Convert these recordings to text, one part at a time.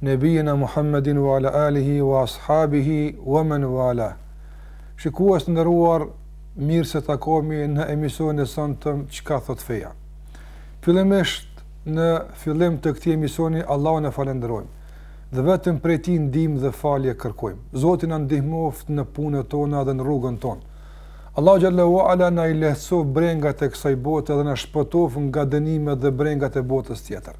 Nebijina Muhammedin wa ala alihi wa ashabihi wa men wala. Shikues të nderuar, mirë se takohemi në emisionin e sontëm Çka thot feja. Fillimisht në fillim të këtij emisioni Allahun e falënderojmë dhe vetëm prej tij ndihmë dhe falje kërkojmë. Zoti na ndihmoft në punët tona dhe në rrugën tonë. Allahu xhel-le ue ala na i lehtësoft brengat e kësaj bote dhe na shpëtoft nga dënimet dhe brengat e botës tjetër.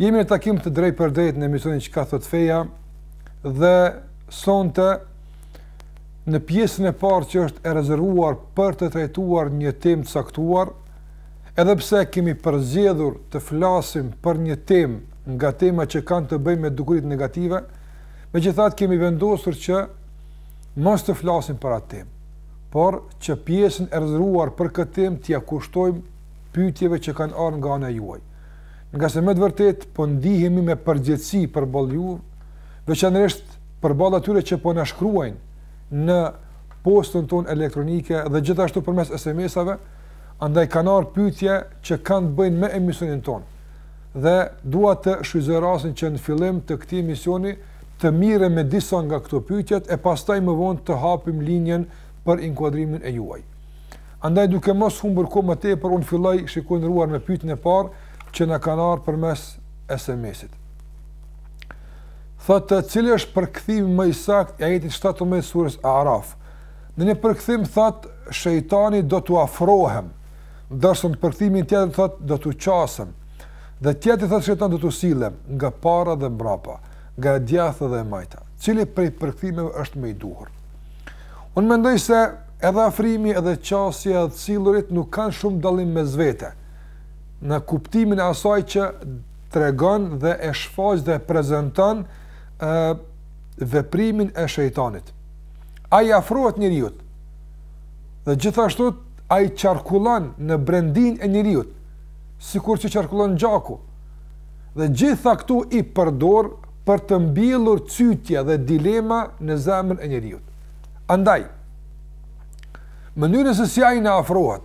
Jemi në takim të drejtpërdrejtë në emisionin Çka thot feja dhe sonte në pjesën e parë që është e rezervuar për të trajtuar një temë të caktuar, edhe pse kemi përzgjedhur të flasim për një temë nga tema që kanë të bëjnë me dukuritë negative, megjithatë kemi vendosur që mos të flasim për atë temë, por që pjesën e rezervuar për këtë temë t'ja kushtojmë pytjeve që kanë ardhë nga ana e juaj. Ngase me të vërtet po ndihemi me përgjegjësi përballë jush, veçanërisht përballë atyre që po na shkruajnë në postën tonë elektronike dhe gjithashtu përmes SMS-ave, andaj kanë ardhë pytje që kanë të bëjnë me emisionin tonë. Dhe dua të shfrytëzoj rastin që në fillim të këtij emisioni të mirrem me disa nga këto pytjet e pastaj më vonë të hapim linjen për inkuadrimin e juaj. Andaj duke mos humbur kohë më tepër, unë filloj shikues të nderuar me pytjen e parë që na ka ardhë përmes SMS-it. Thotë, cili është përkthimi më i saktë i ajetit 17 surës el Araf. Në një përkthim, thotë, shejtani do t'u afrohem, ndërsa në përkthimin tjetër, thotë, do t'u qasem, dhe tjetri, thotë, shejtani do t'u sillem, nga para dhe mbrapa, nga e djathta dhe e majta. Cili prej përkthimeve është më i duhur? Unë mendoj se edhe afrimi edhe qasja edhe të sillurit nuk kanë shumë dallim mes vete, në kuptimin e asaj që tregon dhe e shfaq dhe e prezenton veprimin e shejtanit. Ai i afrohet njeriut, dhe gjithashtu ai qarkullon në brendinë e njeriut, sikur që qarkullon gjaku, dhe gjitha këto i përdor për të mbjellë cytje dhe dilema në zemrën e njeriut. Andaj, mënyrën se si ai na afrohet,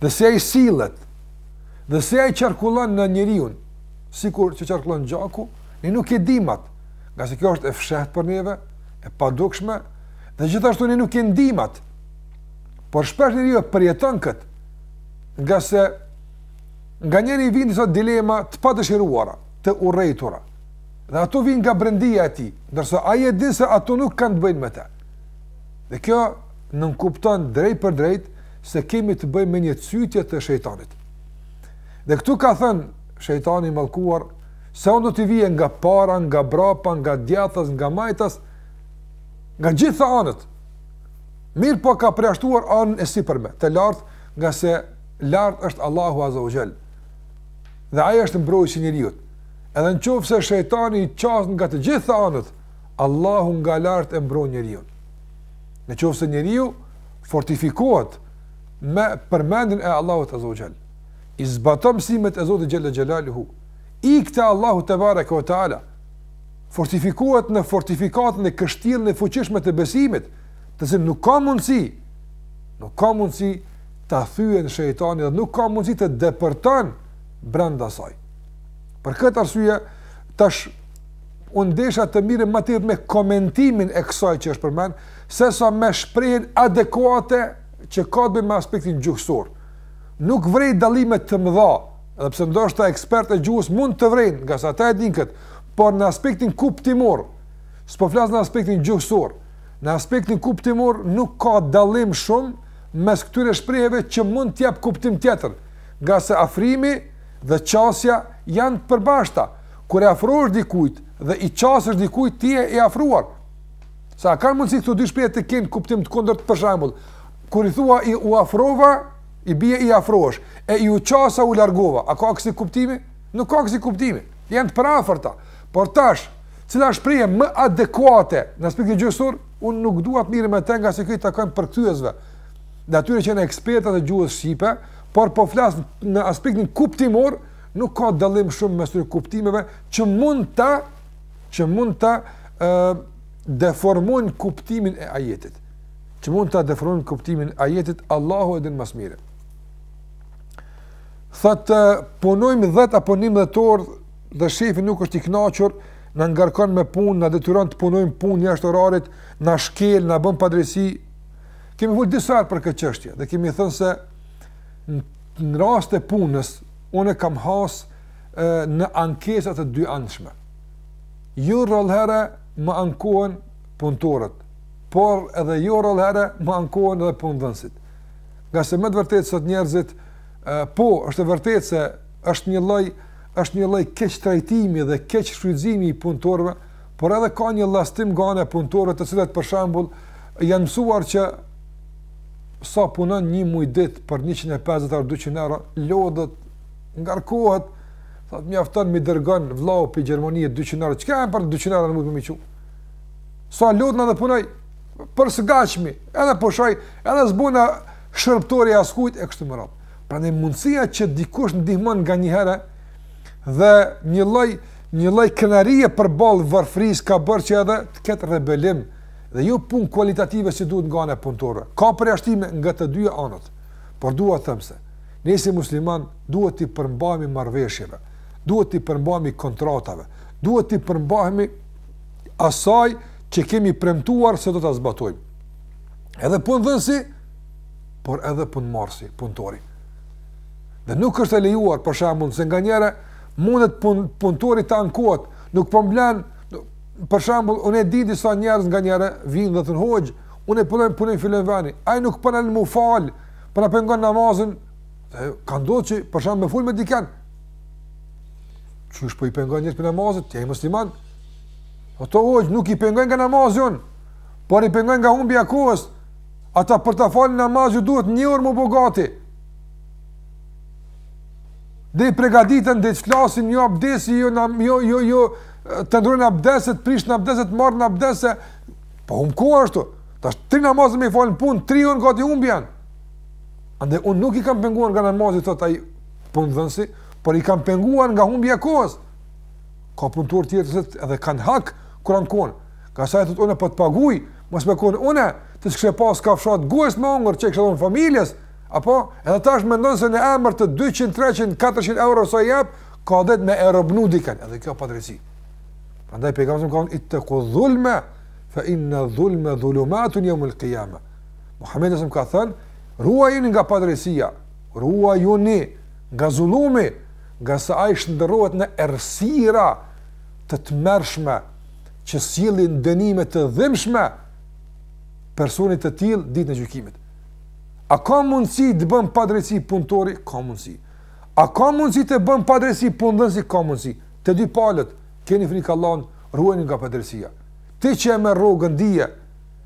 dhe si ai sillet, dhe si ai qarkullon në njeriun, sikur që qarkullon gjaku, ne nuk e dimë atë, ngase kjo është e fshehtë për neve, e padukshme, dhe gjithashtu ne nuk e ndimë atë. Por shpesh njeriu e përjeton kët, ngase nganjëherë i vijnë disa dilema të padëshiruara. të urrejtura. Dhe ato vijnë nga brendia e tij, ndërsa ai e din se ato nuk kanë të bëjnë me të. Dhe kjo nënkupton drejtpërdrejt se kemi të bëjmë me një cytje të shejtanit. Dhe këtu ka thënë shejtani i mallkuar se un do t'i vij nga para, nga brapa, nga djathtas, nga majtas, nga gjitha anët. Mirëpo ka përjashtuar anën e sipërme, të lartë, ngase lart është Allahu Azza wa Jall. dhe Ai është Mbrojtësi i njeriut. Edhe në qoftë se shejtani i qaset nga të gjitha anët, Allahu nga lart e mbron njeriun. Në qoftë se njeriu fortifikohet me përmendjen e Allahut Azza wa Jall, i zbaton mësimet e Zotit Xhella Xhelaluhu, ik te Allahu Te Bareke ve Teala, fortifikohet në fortifikatën e kështjellën e fuqishme të besimit, të cilën nuk ka mundësi, nuk ka mundësi ta thyen shejtani dhe nuk ka mundësi të depërton brenda saj. Për këtë arsye tash unë desha të merrem më tepër me komentimin e kësaj që është përmend, se sa me shprehjen adekuate që ka të bëjë me aspektin gjuhësor. Nuk vrej dallime të mëdha, edhe pse ndoshta ekspertët e gjuhës mund të vrejnë, ngase ata e dinë këtë, por në aspektin kuptimor, s'po flas në aspektin gjuhësor, në aspektin kuptimor nuk ka dallim shumë mes këtyre shprehjeve që mund të jap kuptim tjetër, ngase afrimi dhe qasja janë të përbashkëta, kur i afrohesh dikujt dhe i qasesh dikujt ti je i afruar. S'kanë mundësi këto dy shprehje të kenë kuptim të kundërt, për shembull, kur i thua i u afrova, i bie i afrohesh, e i u qasa u largova, a ka kësi kuptimi? Nuk ka kësi kuptimi, janë të përafërta, por tash, cila shprehje më adekuate në aspektin gjuhësor? Unë nuk dua të merrem me të ngase kjo i takon përkthyesve dhe atyre që janë ekspertat e gjuhës shqipe, por po flas në aspektin kuptimor, nuk ka dallim shumë mes këtyre kuptimeve që mund ta që mund ta ë deformojnë kuptimin e ajetit. Që mund ta deformojnë kuptimin e ajetit Allahu e din më së miri. Thot punojmë 10 apo 11 orë dhe shefi nuk është i kënaqur na ngarkon me punë, na detyron të punojmë punë jashtë orarit, na shkel, na bën padrejtësi. Kemi folur disa herë për këtë çështje dhe kemi thënë se në rast të punës unë kam has në ankesa të dyanshme. Jo rrallëherë më ankohen punëtorët, por edhe jo rrallëherë më ankohen edhe punëdhënësit. Ngase me të vërtetë sot njerëzit po, është e vërtetë se është një lloj është një lloj keqtrajtimi dhe keqshfrytëzimi i punëtorëve, por edhe ka një llastim nga ana e punëtorëve të cilët për shembull janë mësuar që sa punon një muaj ditë për 150 euro 200 euro lodhët ngarkohet thot mjafton mi dërgon vllau pi Gjermanie 200 euro çka janë për 200 euro nuk më miqu sa lodhna edhe punoj për së gati edhe pushoj edhe s'bona shërbëtori i askujt e kështu me radhë Prandaj mundësia që dikush ndihmon nganjëherë dhe një lloj një lloj krenarie përballë varfërisë ka bërë që edhe të ketë rebelim dhe jo punë kualitative si duhet nga ana e punëtorëve. Ka përjashtime nga të dyja anët. Por dua të them se ne si musliman duhet t'i përmbahemi marrëveshjeve, duhet t'i përmbahemi kontratave, duhet t'i përmbahemi asaj që kemi premtuar se do ta zbatojmë. Edhe punëdhënësi por edhe punëmarrësi, punëtori. Dhe nuk është e lejuar për shembull se nganjëherë mundet pun, punëtori të ankohet, nuk po m'len për shembull unë e di disa njerëz nganjëherë vijnë dhe thonë hoxhë, unë punoj punën filan vendi, ai nuk po na len me fal, po na pengon namazin. Dhe ka ndodhur që për shembull me fol me dikënd. Qysh po i pengon njerëz për namazin, ti je musliman. Po thotë hoxhë, nuk i pengoj nga namazi unë, por i pengoj nga humbja e kohës. Ata për ta falë namazin u duhet një orë me u bo gati. Deri të pregaditen, deri të flasin, jo abdesi, jo, jo, jo, jo, të ndrojnë abdeset, prishin abdeset, marrin abdes. Po humb koha ashtu? Tash tri namaze me i falë në punë, tri orë gati humbje janë. Andaj, unë nuk i kam penguar nga namazi thotë ai punëdhënësi, por i kam penguar nga humbja e kohës. Ka punëtorë tjetër që edhe kanë hak kur ankohen. Ka asi që thotë unë e po të paguj, Mos me konë unë, ti s'kishe pas kafshatë goje me hongër, çka ishe t'ia dhonë familjes, apo edhe tash mendon se në emër të 200, 300, 400 euro sa jep, ka të drejtë me e robnu dikën, edhe kjo padrejtësi. Andaj pejgamberi ka thënë ittaqu dhulma fa inna dhulma dhulumatun yawm al-qiyama. Muhamedi sa ka thënë, ruajuni nga padrejtësia, ruajuni nga zullumi, ngase ai shndërrohet në errësira të tmerrshme që sjellin dënime të dhimbshme personit të tillë ditën e gjykimit. A ka mundësi të bën padrejtësi punëtori? Ka mundësi. A ka mundësi të bën padrejtësi punëdhënësi? Ka mundësi. Të dy palët keni frikë Allahun, ruajuni nga padrejtësia. Ti që e merr rrogën dije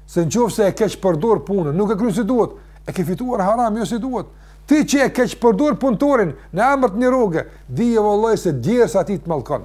se në qoftë se e keqpërdor punën, nuk e kryen si duhet, e ke fituar haram, jo si duhet. Ti që e keqpërdor punëtorin në emër të një rroge, dije vëlla se djersa e tij të mallkon.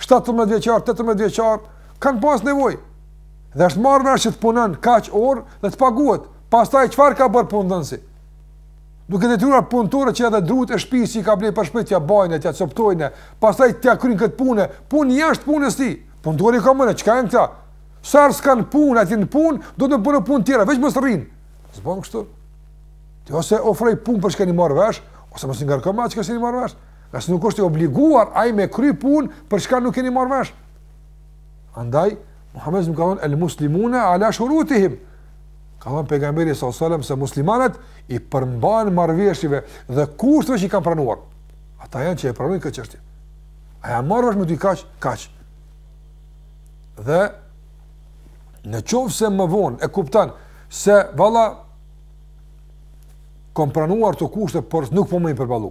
17 vjeçar, 18 vjeçar kanë pas nevojë. Dhe është marrë vesh që të punon kaq orë dhe t'paguhet. Pastaj çfarë ka bërë punëdhënësi? Duke detyruar punëtorët që edhe drutë e shtëpisë që i ka blerë për t'ia bajnë, t'ia coptojnë, pastaj t'ia kryjnë këtë punë, punë jashtë punës ti. Punëtori i ka, me thënë, çka janë këta? Sa herë s'kanë punë, aty në punë, do të bëjnë punë tjera, veç mos rrin. S'bën kështu. Ti ose ofroj punë për çka jeni marrë vesh, ose mos i ngarkon me atë që s'jeni marrë vesh. Nëse nuk është i obliguar ai me kry punë, për çka nuk jeni marrë vesh? Andaj Muhamedi na ka thënë el muslimuna ala shurutihim. Ka thënë pejgamberi sallallahu alajhi wasallam se muslimanët i përmbahen marrëveshjeve dhe kushteve që i kanë pranuar. Ata janë që e pranojnë këtë çështje. A janë marrë vesh me ty kaq kaq? Dhe në qoftë se më vonë e kuptan se valla kom pranuar këto kushte, por nuk po muj i përballu.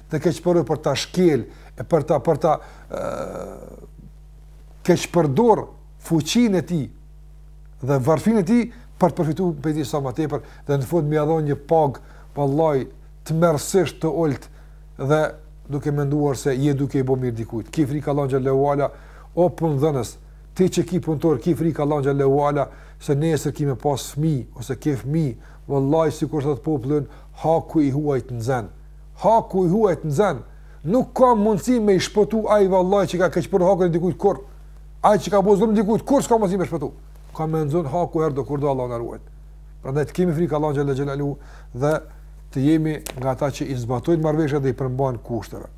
dhe keqpërdor për ta shkel e për ta për ta keqpërdor fuqinë e tij dhe varfërinë e tij për të përfituar prej tij sa më tepër dhe në fund me ia dhon një pagë vallahi tmerrësisht të ult dhe duke menduar se je duke i bo mirë dikujt ki frikë Allahun xhelle ve ala o punëdhënës ti që ki punëtor ki frikë Allahun xhelle ve ala se nesër ki me pas fëmijë ose ke fëmijë vallahi sikur thot populli haku i huajt nxen Haku i huajt nxen, nuk ka mundësi me i shpëtu ai vallahi që ka keqpërdor hakun e dikujt kurrë. Ai që ka bo zullum dikujt kurrë s'ka mundësi me shpëtu. Ka me nxon haku herdo kurdo Allahu na ruajt. Prandaj të kemi frikë Allahun xhelle xhelaluhu dhe të jemi nga ata që i zbatojnë marrëveshjet dhe i përmbahen kushteve.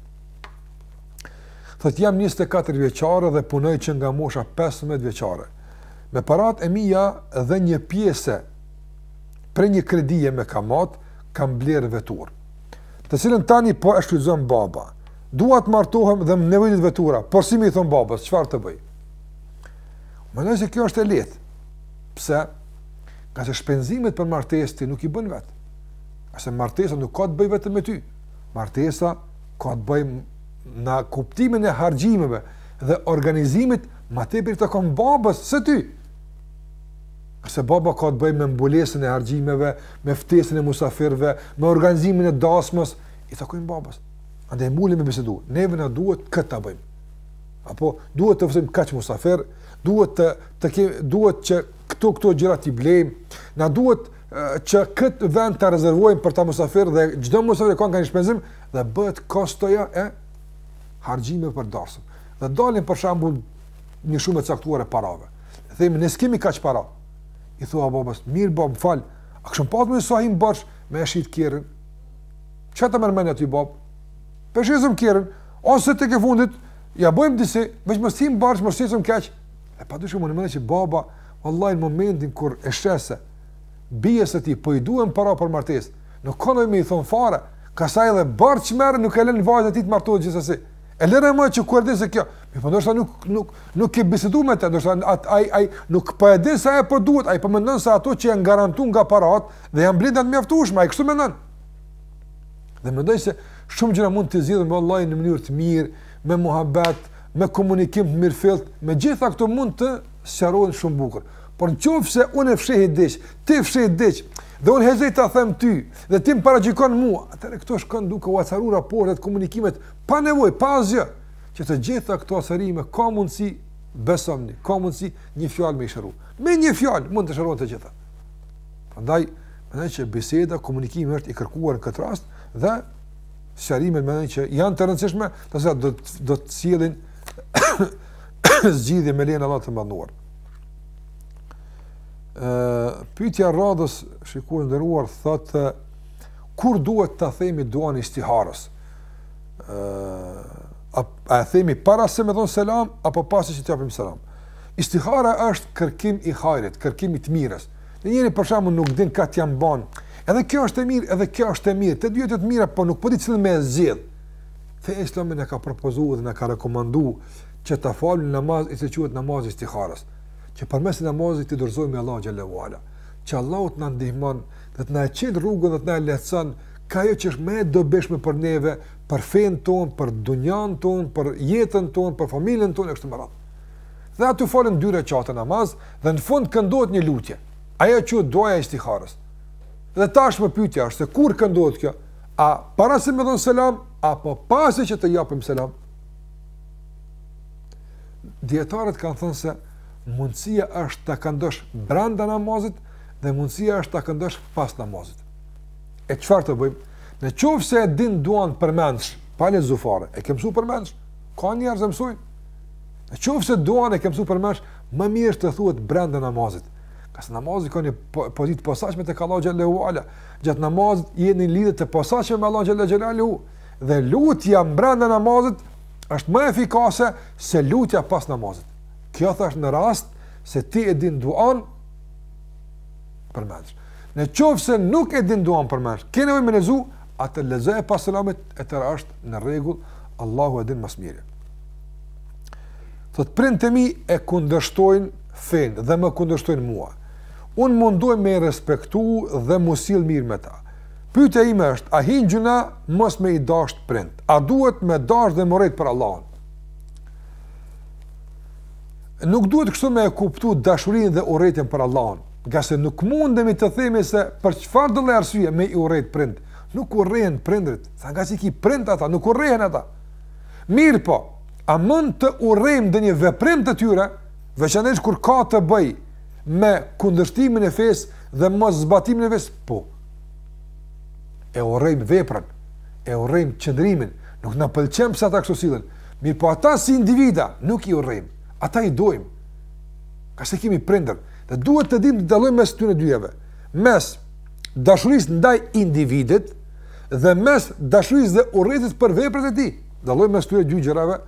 Thot jam 24 vjeçare dhe punoj që nga mosha 15 vjeçare. Me parat e mia dhe një pjesë prej një kredie me kamatë, Kam blerë veturë, të cilën tani po e shfrytëzon baba. Dua të martohem dhe më nevojitet vetura, por si me i thon babës, çfarë të bëj? Unë mendoj se kjo është e lehtë. Pse? Ngase shpenzimet për martesë ti nuk i bën vet. Ngase martesa nuk ka të bëjë vetëm me ty. Martesa ka të bëjë në kuptimin e harxhimeve dhe organizimit ma tepër i takon babës se ty. Ngase baba ka të bëjë me mbulimin e harxhimeve, me ftesën e musafirëve, me organizimin e dasmës, i takon babës. Andaj ulemi me bisedu. Neve na duhet këtë ta bëjmë. Apo duhet të ftojmë kaq musafir, duhet të të ke, duhet që këto këto gjëra ti blejmë. Na duhet që këtë vend ta rezervojmë për ta musafir dhe çdo musafir ka një shpenzim dhe bëhet kostoja e harxhimeve për dasmë. Dhe dalin për shembull një shumë e caktuar e parave. I thu mi, ne s'kemi kaq para. I thu babës, mirë bab, më fal, a kishëm pas mundësi me e shit kerrin? Që të marr mendja ty bab? Po e shesim kerrin, ose tek e fundit, ia bëjmë disi, veç më sim bërsh, më shqesëm keq. E pa dyshim mendoj që baba, vallah, në momentin kur e sheh se birit të tij, po i duhem para për martesë, nuk ka nevojë me i thonë fare, kasa edhe borxh merr, nuk e len djalin e tij të martohet gjithsesi. E lëre më që kur di se kjo, mi po ndoshta nuk nuk nuk ke biseduar me të, ndoshta at ai ai nuk po e di se ajo po i duhet, ai po mendon se ato që janë garantuar nga parat dhe janë blerë janë të mjaftueshme, ai kështu mendon. Dhe mendoj se shumë gjëra mund të zgjidhen vallahi në mënyrë të mirë, me muhabet, me komunikim të mirëfilltë, të gjitha këto mund të sqarohen shumë bukur. Por në qoftë se unë e fshehi diç, ti e fsheh diç, dhe unë hezitoj të them ty, dhe ti më paragjykon mua, atëherë këto shkojnë duke u acaru raportet, komunikimet, Pa nevojë, pa asgjë, që të gjitha këto acarime ka mundësi besomni, ka mundësi me një fjalë me i shëru. Me një fjalë mund të shërohen të gjitha. Prandaj, mendoj që biseda, komunikimi është i kërkuar në këtë rast dhe sqarimet mendoj që janë të rëndësishme, të cilat do do të sjellin zgjidhje me lejen e Allahut të madhëruar. Ë, pyetja e radhës, shikues të nderuar, thotë kur duhet ta themi duanë e istiharës. a, a e themi para se me dhonë selam, apo pasi që të japim selam. Istihara është kërkim i hajrit, kërkim i të mirës. Një njeri për shembull nuk din kah t'ia mban, edhe kjo është e mirë, edhe kjo është e mirë, të dy të mira, po nuk po di cilën me e zgjedhë. Feja islame na ka propozu dhe na ka rekomandu që ta falim një namaz i cili quhet namazi i istiharës, që përmes namazit t'i dorëzohemi Allahut xhele ue ala, që Allahu të na ndihmon dhe të na e çel rrugën dhe të na e lehtëson Ka ajo që është më e dobishme për neve, për fenë tonë, për dunjan tonë, për jetën tonë, për familjen tonë e kështu me radhë. Dhe aty falën dy rekate namaz dhe në fund këndohet një lutje. Ajo quhet duaja e istiharës. Dhe tashmë pyetja është se kur këndohet kjo? A para se me dhonë selam apo pasi që të japim selam? Dijetarët kanë thënë se mundësia është ta këndosh brenda namazit dhe mundësia është ta këndosh pas namazit. E çfarë të bëjmë? Në qoftë se e din duanë përmendsh, pa lexu fare, e ke mësu përmendsh, ka njerëz e mësojnë. Në qoftë se duanë e ke mësu përmendsh, më mirë të thuhet brenda namazit. Ngase namazi ka një po, pozitë të posaçme tek Allahu xhele ue ala. Gjatë namazit je në një lidhje të posaçme me Allahun xhele xhelaluhu. Dhe lutja më brenda namazit është më efikase se lutja pas namazit. Kjo thashë në rast se ti e din duanë përmendsh. Në qoftë se nuk e din duan përmendsh, e ke nevojë me lexu, atëherë lexoje pas selamit e tëra është në rregull, Allahu e din më së miri. Thot prindt e mi e kundërshtojnë fenë dhe më kundërshtojnë mua. Unë mundohem me i respektu dhe mu sill mirë me ta. Pytja ime është, a hi n'gjynah mos me i dasht prindt? A duhet me dasht dhe me urrejt për Allahun? nuk duhet kështu me e kuptu dashurinë dhe urrejtjen për Allahun, ngase nuk mundemi të themi se për çfarëdo arsye me i urrejt prindt, nuk urrehen prindërit, se ngase i ki prind ata, nuk urrehen ata. Mirëpo, a mund të urrejmë edhe një veprim të tyre, veçanisht kur ka të bëjë me kundërshtimin e fesë dhe moszbatimin e fesë, po. E urrejmë veprën, e urrejmë qëndrimin, nuk na pëlqen pse ata kështu sillen, Mirëpo ata si individa nuk i urrejmë. Ata i dojmë. Ngase i kemi prindër. Dhe duhet të dimë të dallojmë mes këtyne dyjave. Mes dashurisë ndaj individit dhe mes dashurisë dhe urrejtjes për veprat e tij. Dallojmë mes këtyre dy gjërave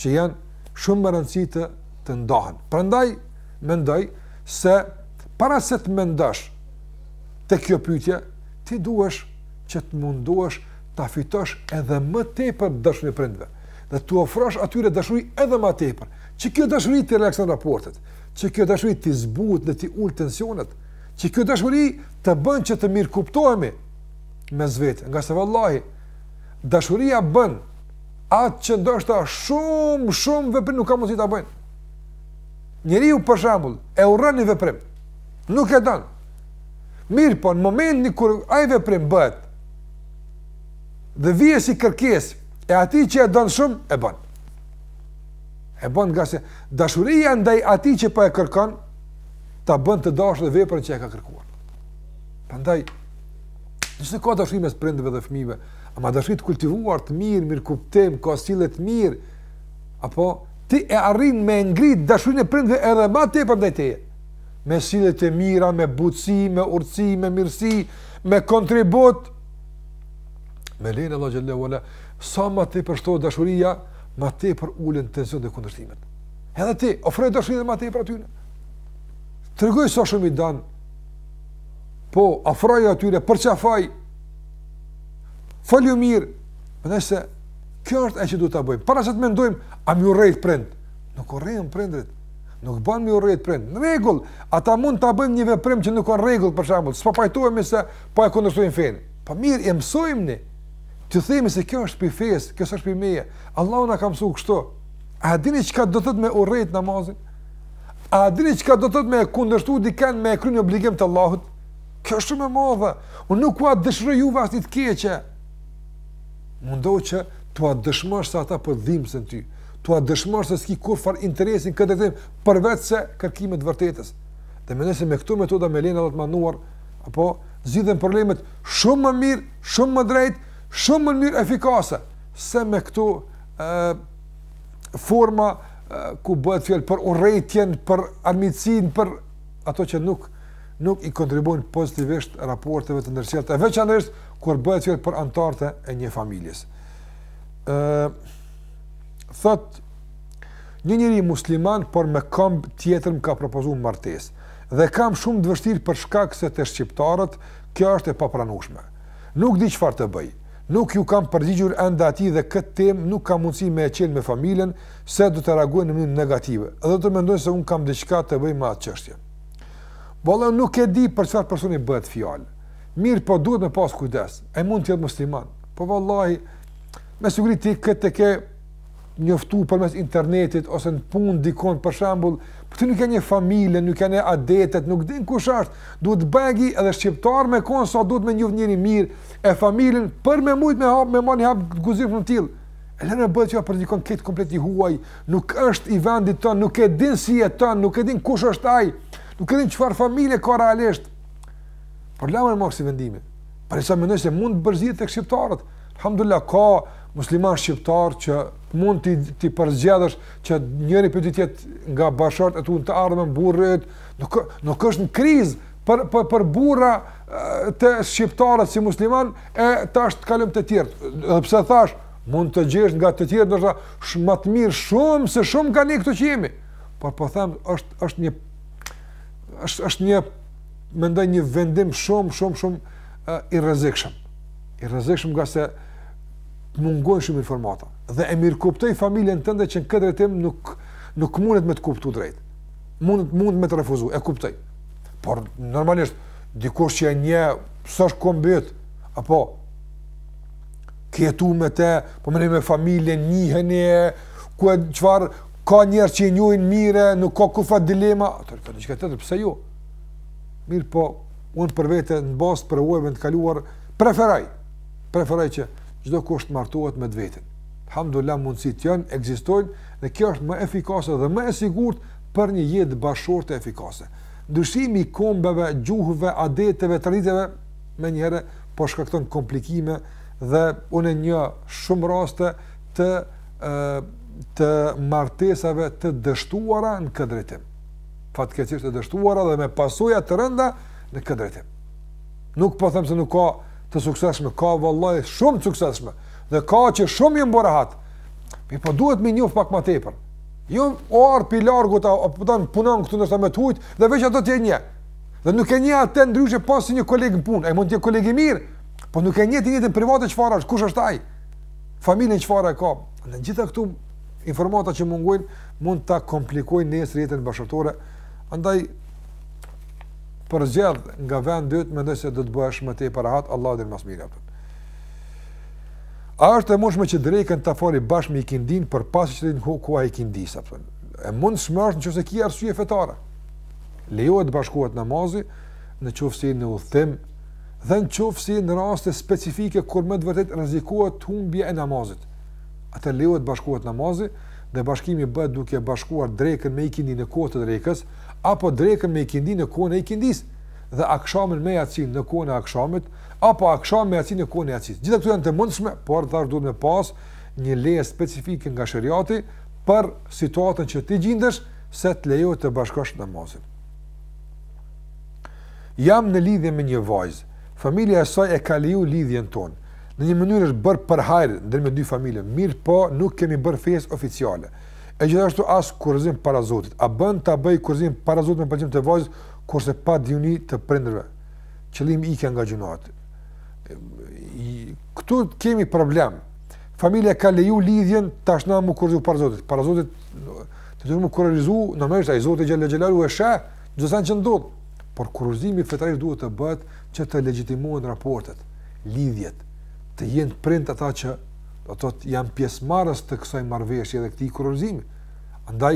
që janë shumë me rëndësi të, të ndahen. Prandaj, mendoj se para se të mendosh te kjo pytje, ti duhesh që të mundohesh ta fitosh edhe më tepër dashurinë e prindve, dhe t'u ofrosh atyre dashuri edhe më tepër, që kjo dashuri t'i relakson raportet, që kjo dashuri t'i zbut dhe t'i ul tensionet, që kjo dashuri të bën që të mirëkuptohemi mes vete, ngase vallahi, dashuria bën atë që ndoshta shumë, shumë veprime nuk kanë mundësi ta bëjnë. Njeriu për shembull, e urren një veprim, nuk e don. Mirëpo, në momentin kur ai veprim bëhet, dhe vjen si kërkesë e atij që e don shumë, e bën. E bën ngase dashuria ndaj atij që po e kërkon, ta bën të dashur edhe veprën që e ka kërkuar. Prandaj, nëse ka dashuri mes prindve dhe fmijve, ama dashuri të kultivuar të mirë, mirëkuptim, ka sjellje të mirë, apo ti e arrin me ngrit dashurinë e prindve edhe ma tepër ndaj teje. Me sjellje të mira, me butsi, me urtsi, me mirësi, me kontribut, me lejen e Allahut Xhelle ue Ala, sa ma tepër shtohet dashuria, ma tepër ulen tensionet dhe kundërshtimet. Edhe ti, ofroj dashurinë edhe ma tepër atyre. Tregoj sa shumë i don, po, afroju atyre, përqafoj, folju mirë, mendoj se, kjo është ajo që duhet ta bëjmë, para se të mendojmë, a me i urrejt prindt, nuk i urrejmë prindërit, Nuk bën me urrejt prindin. Në rregull, ata mund ta bëjnë një veprim që nuk ka rregull për shembull. S'po pajtohemi se po e kundërshtojmë fenë. Po mirë, e mësojmë ne. T'i themi se kjo është prej fesë, kjo është prej meje. Allahu na ka mësuar kështu. A dini çka do të thotë me urrejt namazin? A dini çka do të thotë me kundërshtu dikën me kry një obligim të Allahut? Kjo është shumë e madhe. Unë nuk ua dëshiroj juve as të keqe. Mundohu që t'ua dëshmosh se ata po t'dhimbsen ty. T'ua dëshmosh se s'ki kurrfarë interesi në këtë drejtim përveç se kërkimit të së vërtetës. Dhe mendoj se me këto metoda me lejen e Allahut madhëruar, apo zgjidhen problemet shumë më mirë, shumë më drejt, shumë më mirë efikase se me këto ë forma e, ku bëhet fjalë për urrejtjen, për armiqësinë, për ato që nuk nuk i kontribuojnë pozitivisht raporteve të ndërsjellta, veçanërisht kur bëhet fjalë për anëtarët e një familjes. ë Thotë një njeri musliman por me komb tjetër më ka propozuar martesë dhe kam shumë të vështirë për shkak se te shqiptarët kjo është e papranueshme. Nuk di çfarë të bëj. Nuk iu kam përgjigjur ende atij dhe këtë temë nuk kam mundësi me e çel me familjen se do të reagojnë në mënyrë negative dhe do të mendojnë se unë kam diçka të bëj me atë çështje. Valla nuk e di për çfarë personi bëhet fjalë. Mirë, po duhet me pas kujdes. Ai mund të jetë musliman. Po vallahi Me siguri ti këtë të ke njoftu përmes internetit, ose në punë dikun, për shembull, po ti nuk e njeh familjen, nuk i njeh adetet, nuk din kush asht, duhet belki edhe shqiptar me konë, sa duhet me njoftë njerin mirë, e familjen, për me mujtë me hapë, me marrë një hap të guximshëm të tillë. E lëre më që për dikon që është komplet i huaj, nuk është i vendit tënd, nuk e din si e të, nuk e din kush është ai, nuk e din çfarë familje ka realisht. Por lamën e marrë si vendimi. Për e sa mendoj se mund të bërzit te shqiptarët, Alhamdulillah ka musliman shqiptar që mund ti t'i përzgjedhësh që njëri prej tyre të jetë nga bashkëshortët e tu të ardhëm burrit, nuk nuk është në krizë për për për burra te shqiptarët si musliman e tash të kalojmë te tjerë. Edhe pse thash mund të gjesh nga të tjerë ndoshta shumë më të mirë shumë se shumëkush këtu që jemi. Por po them është është një është është një mendoj një vendim shumë shumë shumë i rrezikshëm. i rrezikshëm ngase t'mungojnë shumë informata. Dhe e mirë kuptoj familjen tënde që në këtë drejtim nuk nuk mundet me të kuptu drejt. Mund mund me të refuzu, e kuptoj. Por normalisht dikush që e njeh se s'është kombit apo këtu me të, po me me familje, njiheni ku e çfarë ka njerëz që i njohin mirë, nuk ka kurrfarë dilema, atëherë, për një që këtë të pse jo? Mirë po, Unë për vete në bazë të përvojave të kaluara preferoj preferoj që çdokush të martohet me të vetën. Alhamdulillah mundësitë janë, ekzistojnë dhe kjo është më efikase dhe më e sigurt për një jetë bashkëshortore efikase. Ndryshimi i kombeve, gjuhëve, adeteve, traditave menjëherë po shkakton komplikime dhe unë njoh shumë raste të të martesave të dështuara në këtë drejtim. fatkeqësisht të dështuara dhe me pasoja të rënda në këtë drejtim. Nuk po them se nuk ka të suksesshme, ka vallahi shumë të suksesshme dhe ka që shumë janë bo rahat. Mirëpo duhet me e njof pak më tepër. Jo o ardh pi largut apo po don punon këtu ndoshta me të hujt dhe veç ato ti i njeh. Dhe nuk e njeh atë ndryshe pos si një koleg në punë, ai mund të jetë koleg i mirë, po nuk e njeh ti jetën private çfarë është, kush është ai? Familjen çfarë e ka? Të gjitha këto Informata që mungojnë mund ta komplikojnë nesër jetën bashkëshortore. Andaj përgjedh nga vendi yt mendoj se do të bëhesh më tepër rahat, Allahu e di më së miri. A është e mundshme që drekën ta fali bashkë me ikindin për pasi që të ku ai ikindi sa thon. E mundshme është nëse ki arsye fetare. Lejohet të bashkohet namazi në qoftë se je në udhëtim dhe në qoftë se je në raste specifike kur me të vërtetë rrezikohet humbja e namazit. atëherë lejohet të bashkohet namazi dhe bashkimi bëhet duke bashkuar drekën me ikindin në kohë të drekës, apo drekën me ikindin në kohën e ikindis, dhe akshamin me jacin në kohën e akshamit, apo akshamin me jacin në kohën e jacis. Gjitha këto janë të mundshme, por thash duhet me pas një leje specifike nga sheriati për situatën që ti gjindesh që të lejohet të bashkosh namazin. Jam në lidhje me një vajzë, familja e saj e ka leju lidhjen tonë, Në një mënyrë është bërë për hajr ndërmjet dy familje, mirëpo nuk kemi bërë fejesë oficiale. E gjithashtu as kurorëzim para Zotit. A bën ta bëj kurorëzim para Zotit me pëlqim të vajzës, kurse pa dijuni të prindërve? Qëllimi ikja nga gjynahet. Këtu kemi problem. Familja e ka leju lidhjen tash don m'u kurorëzu para Zotit. Para Zotit duhet m'u kurorëzu, në mënyrë, Zoti xhel-le xhelaluhu e sheh, gjithë sen që ndodh. Por kurorëzimi fetarisht duhet të bëhet që të legjitimohen raportet. lidhjet, të jenë prind ata që do të thotë janë pjesëmarrës të kësaj marrëveshje dhe këtij kurorëzimi. Andaj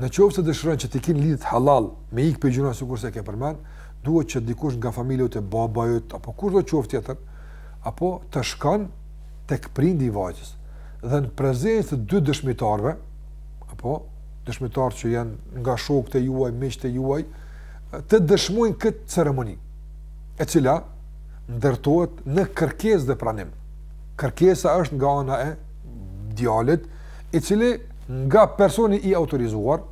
në qoftë se dëshiron që të kesh lidhjet hallall me ik prej gjynahit sikurse ke përmend, duhet që dikush nga familja jote babai apo kushdo qoftë tjetër apo të shkon tek prindi i vajzës dhe në prezencë të dy dëshmitarëve apo dëshmitarë që janë nga shokët e juaj, miqtë e juaj, të dëshmojnë këtë ceremoni. e cila ndërtohet në kërkesë dhe pranim. Kërkesa është nga ana e djalit, i cili nga personi i autorizuar,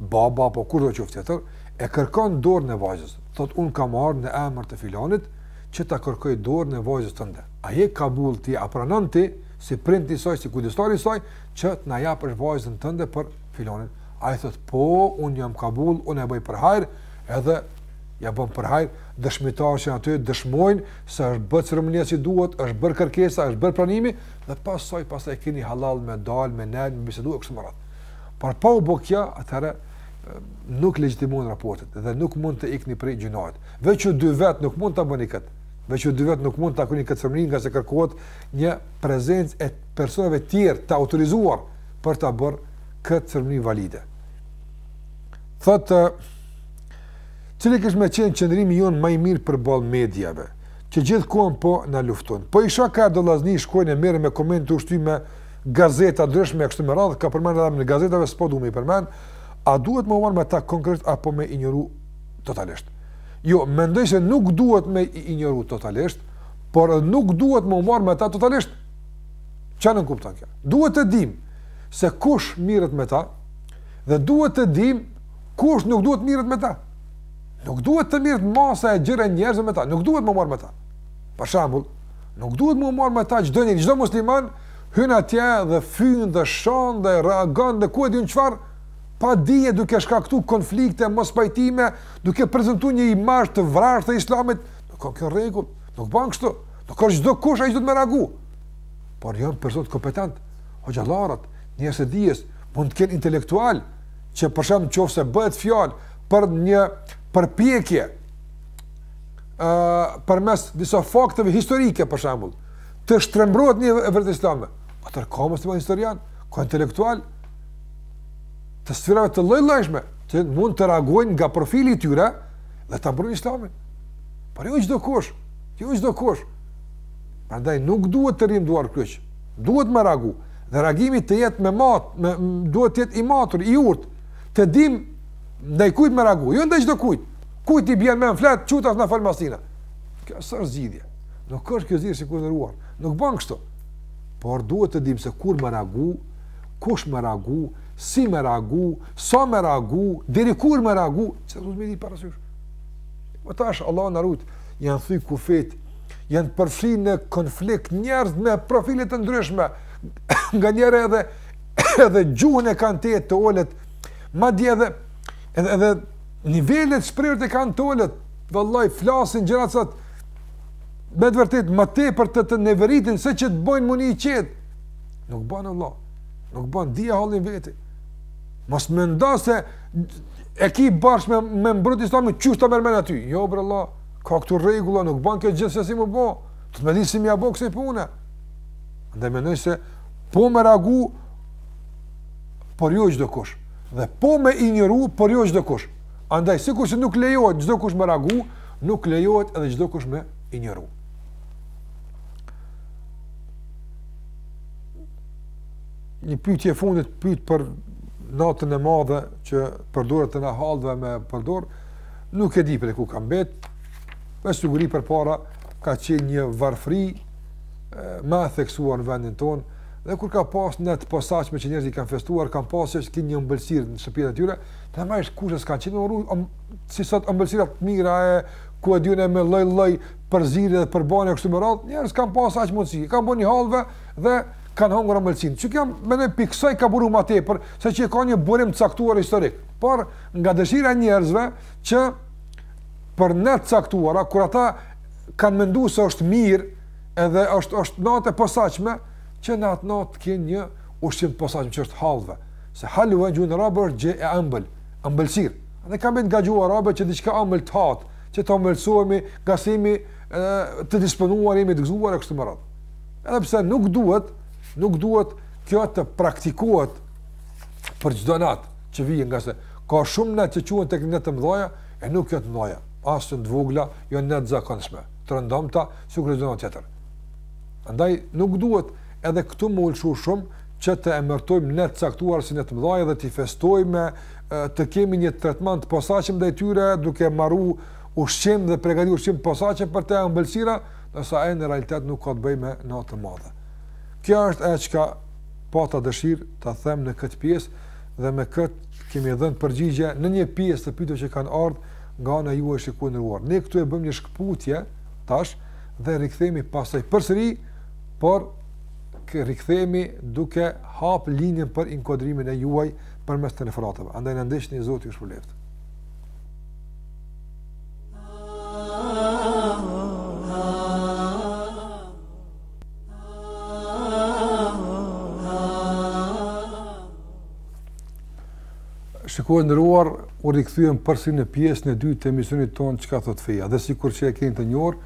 baba apo kurdo qoftë tjetër, e kërkon dorën e vajzës. Thot un kam ardhur në emër të filanit që ta kërkoj dorën e vajzës tënde. A je kabul ti, a pranon ti si prind i saj, si kujdestar i saj që të na japësh vajzën tënde për filanin? Ai thot po, un jam kabul, un e bëj për hajr, edhe Ja bën për hajr dëshmitarë që aty dëshmojnë se është bërë ceremonia si duhet, është bërë kërkesa, është bërë pranimi dhe pas saj pastaj keni halal me dal, me nel, me bisedu e kështu me radhë. Por pa u bë kjo, atëherë nuk legjitimon raportet dhe nuk mund të ikni prej gjynahit. Veç u dy vet nuk mund ta bëni kët. Veç u dy vet nuk mund ta keni këtë ceremoni ngase kërkohet një prezencë e personave të tjerë të autorizuar për ta bërë këtë ceremoni valide. Thotë Cili kish me qenë qëndrimi jonë ma i mirë përballë mediave, që gjithë kohën po na lufton. Po i shoh ka do vllazni shkojnë e merren me komente kështu me gazeta t'ndryshme e kështu me radhë, ka përmend edhe emra gazetave s'po du me i përmend, a duhet m'u marrë me ta konkret apo me i injoru totalisht. Jo, mendoj se nuk duhet me i injoru totalisht, por edhe nuk duhet m'u marrë me ta totalisht. Çka nënkupton kjo? Duhet të dim se kush mirret me ta dhe duhet të dim Kush nuk duhet t'mirret me ta? Nuk duhet të mirret masa e gjërë e njerëzve me ta, nuk duhet m'u marrë me ta. Për shembull, nuk duhet m'u marrë me ta çdo njeri, çdo musliman, hyn atje dhe fyn dhe shan dhe reagon dhe ku e di unë çfarë, pa dije duke shkaktu konflikte, mospajtime, duke prezentu një imazh të vrazhdë të islamit, nuk a kjo n'rregull, nuk ban kështu, nuk ka çdokush të drejtë me reagu. Por janë personët kompetent, hoxhallarët, njerëz e dijes, mund të jenë intelektual, që për shembull nëse bëhet fjalë për një përpjekje ë përmes disa fakteve historike për shembull, të shtrembrohet një e vërtetë islame. Atëherë ka musliman historian, ka intelektual të sferave të lloj-llojshme që mund të reagojnë nga profili i tyre dhe ta mbrojnë islamin. Por jo çdo kush, jo çdo kush. Prandaj nuk duhet të rrim duar kryq. Duhet të reagojmë. Dhe reagimi të jetë me mat, me, duhet të jetë i matur, i urtë. Të dim ndaj kujt me reagu, jo ndaj çdo kujt. Kujt i bjen n'men flet, qet statuse në Face masnej. Kjo s'është zgjidhje. Nuk është kjo zgjidhje si kur në ruar. Nuk banë kështu. Por duhet të dim se kur me reagu, kush me reagu, si me reagu, sa me reagu, deri kur me reagu, këto duhet me i pas parasysh. Po tash, Allah na rujt, janë thy kufijt janë përfshi në konflikt njerëz me profile të ndryshme, nga njëre edhe, edhe gjuhën e kanë të, të ulët, madje edhe, edhe, edhe nivelet e shprehjet e kanë të ulët, vëllaj, flasin gjërat sot, me të vërtetë, ma tepër të, të neveritin, sesa të bojnë me u ni i qetë, nuk bon vallah, nuk bon, dija hallin vetit, mos mendo se e ki bash me, me mbrojt islamin, qështë të mërmen aty, jo, bre vëlla, Ka këtu rregulla, nuk bën kjo gjithqysh me bo. Duhet me dit si me ia bo kësaj pune. Andaj mendoj se po me reagu por jo çdo kush dhe po me injoru por jo çdo kush. Andaj sikur se nuk lejohet çdo kush me reagu, nuk lejohet edhe çdo kush me injoru. Një pyetje e fundit pyet për natën e madhe që përdoret hallvë me përdor Nuk e di prej ku ka mbet, me siguri përpara ka qenë një varfri ma e theksuar në vendin tonë, dhe kur ka pas net të posaçme që njerëzit kanë festuar, kanë pas që të kenë një ëmbëlsirë në shtëpitë e tyre, ta marrësh, kur s'kanë qenë në rrugë, om, si sot mbëlsira të mira e ku e di unë me lloj lloj përzierje dhe përbërje e kështu më radhë, njerëzit kanë pas aq mundësi, kanë bo një hallvë dhe kanë hongër ëmbëlsinë. Që kjo, mendoj, prej kësaj ka buru ma tepër, sesa që ka një burim të caktuar historik. Por nga dëshira e njerëzve që për net të caktuara, kur ata kanë mendu se është mirë, edhe është, është natë e posaçme, që në atë natë të kenë një ushqim të posaçëm, që është hallva. Se hallva në gjuhën arabe është gjë e ëmbël, ëmbëlsirë. Dhe ka mbet nga gjuha arabe që diçka ëmbël të hahet, që të ëmbëlsohemi, ngase jemi të disponuar, jemi të gëzuar e kështu me radhë. Edhe pse nuk duhet, nuk duhet kjo të praktikohet për çdo natë. që vjen, ngase ka shumë net që quhen te ne net të mëdha e nuk janë të mëdha, as të vogla, janë net të zakonshme, të rëndomta, sikur çdo natë tjetër. Andaj nuk duhet edhe këtu me u lshu shumë që të emërtojmë net të caktuara si net të mëdha dhe të festojmë, të kemi një tretman të posaçëm ndaj tyre duke marrë ushqim dhe përgatitur ushqim të posaçëm për të, ëmbëlsira, ndërsa ai në realitet nuk ka të bëjë me natë të madhe. Kjo është ajo çka pata dëshirë ta them në këtë pjesë. dhe me këtë kemi dhënë përgjigje në një pjesë të pyetjeve që kanë ardhur nga ana juaj shikues të nderuar. Ne këtu e bëjmë një shkputje tash dhe rikthehemi pastaj përsëri, por rikthehemi duke hap linjën për inkuadrimin e juaj përmes telefonatave. Andaj na ndiqni Zoti ju shpërbleftë. Shikues të nderuar, u rikthyem përsëri në pjesën e dytë të emisionit tonë Çka thotë feja. Dhe sikur që e keni të njohur,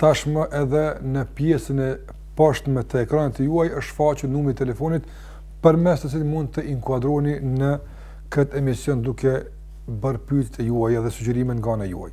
tashmë edhe në pjesën e poshtme të ekranit të juaj është shfaqur numri i telefonit përmes të cilit mund të inkuadroheni në këtë emision duke bërë pyetjet e juaja edhe sugjerimet nga ana juaj.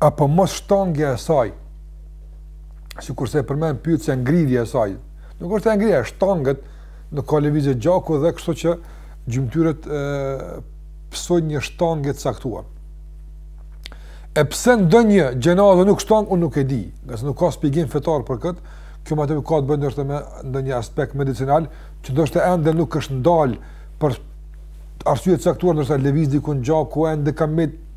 apo mos shtangja e saj, sikurse e përmend pyetësi ngrirja e saj. Nuk është ngrirja, shtanget nuk ka lëvizje gjaku dhe kështu që gjymtyrët pësojnë një shtangë të caktuar. E pse ndonjë xhenaze nuk shtang, unë nuk e di, ngase nuk ka spjegim fetar për kët. Kjo ma tepër ka të bëjë ndoshta me ndonjë aspekt medicinal, që ndoshta ende nuk është ndal për arsye të caktuar, ndoshta lëviz diku gjaku ende ka me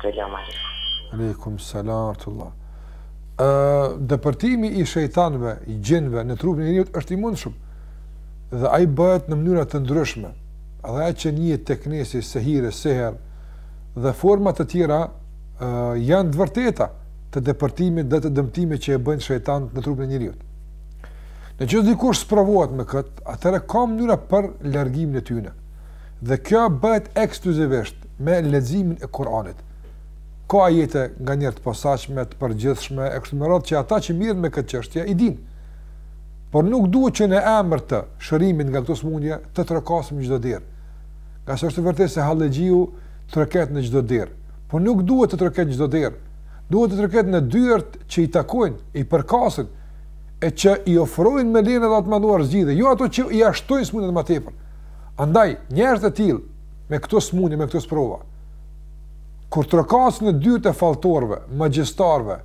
Selam aleikum. Aleikum selam ورحمة Ë depërtimi i shejtanëve, i xhinëve në trupin e njeriut është i mundshëm. Dhe ai bëhet në mënyra të ndryshme. Dhe ajo që njihet tek ne si sehire, sihër dhe forma të tjera ë janë të vërteta të depërtimit dhe të dëmtimit që e bëjnë shejtanët në trupin e njeriut. Në qoftë se dikush sprovohet me këtë, atëherë ka mënyra për largimin e tyre. Dhe kjo bëhet ekskluzivisht me leximin e Kur'anit. Ka ajete nganjëherë të posaçme, të përgjithshme, e kështu me radhë që ata që mirren me këtë çështje i dinë. Por nuk duhet që në emër të shërimit nga këto sëmundje të trokasim në çdo derë. Ngase është e vërtetë se hallexhiu troket në çdo derë, por nuk duhet të troket në çdo derë. Duhet të troket në dyert që i takojnë, i përkasin e që i ofrojnë me lejen e të Madhëruarit zgjidhje, jo ato që ia shtojnë sëmundjet ma tepër. Andaj, njerëz të tillë, me këto smundje, me këto sprova, kur trokasin në dyert e falltorëve, magjistarve,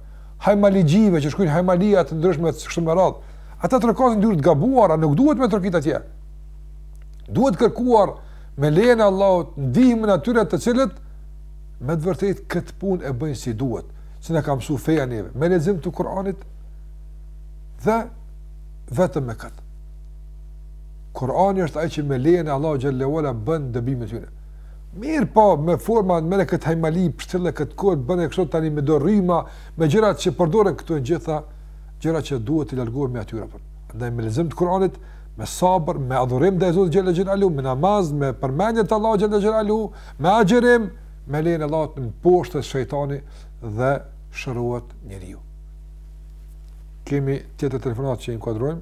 hajmalixhive, që shkrujnë hajmalia të ndryshme, e kështu me radhë, ata trokasin në dyert e gabuara, nuk duhet me trokit atje. Duhet kërkuar me lejen e Allahut, ndihmën e atyre të cilët, me të vërtetë këtë punë e bëjnë si duhet, si na ka msu feja neve, me lexim të Kur'anit, dhe vetëm me këtë. Kurani është ai që me lejen e Allahu xhelle ue ala bën dëbim me tyre. Mirëpo, me forma, merre këtë hajmali, pështjelle këtë kërë, bëne kështu tani me do rrima, me gjërat që përdoren këtu e gjitha, gjërat që duhet të largohet prej tyre. Prandaj me lexim të Kuranit, me sabër, me adhurim ndaj Zotit xhele xhelaluhu, me namaz, me përmendje të Allahut xhele xhelaluhu, me agjerim, me lejen e Allahut mposhtet shejtani dhe shërohet njeriu. Kemi tjetër telefonat që e inkuadrojmë.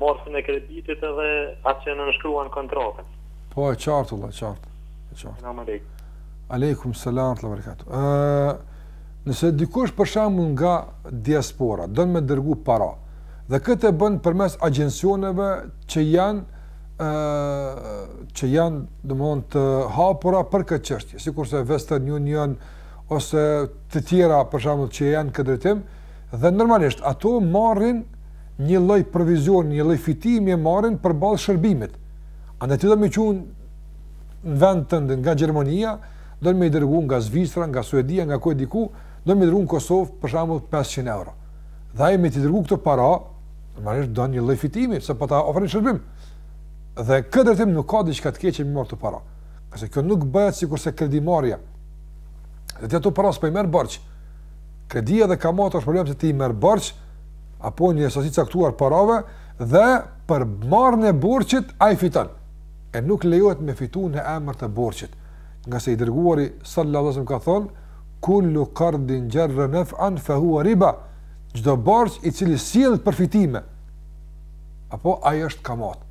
marrësin e kreditit edhe atë që e nënshkruan kontratën. Po e qartë valla, e qartë. E qartë. Selam alejkum. Aleikum selam wa barakatuh. Ë nëse dikush për shembull nga diaspora don me dërgu para dhe këtë e bën përmes agjencioneve që janë ë që janë domthon të hapura për këtë çështje, sikurse Western Union ose të tjera për shembull që janë në këtë drejtim, Dhe normalisht ato marrin një lloj provizioni, një lloj fitimi e marrin përballë shërbimit. Andaj ti do me i çu në vend tënd nga Gjermania, do me i dërgu nga Zvicra, nga Suedia, nga ku e di ku, do me i dërgu në Kosovë për shembull 500 euro. Dhe ai me t'i dërgu këto para, normalisht do një lloj fitimi, se po ta ofron shërbim. Dhe në këtë drejtim nuk ka diçka të keqe me marrë ato para. Se kjo nuk bëhet sikurse kredimarrja. Dhe ti ato para s'po i merr borxh. Kredia dhe kamata është problem se ti i merr borxh apo një sasi të caktuar të parave dhe për marrjen e borxhit ai fiton. E nuk lejohet me fitu në emër të borxhit. Ngase i dërguari sallallahu alajhi wasallam ka thonë, "Kullu qardin jarra naf'an fa huwa riba." Çdo borxh i cili sjell përfitime po ai është kamatë.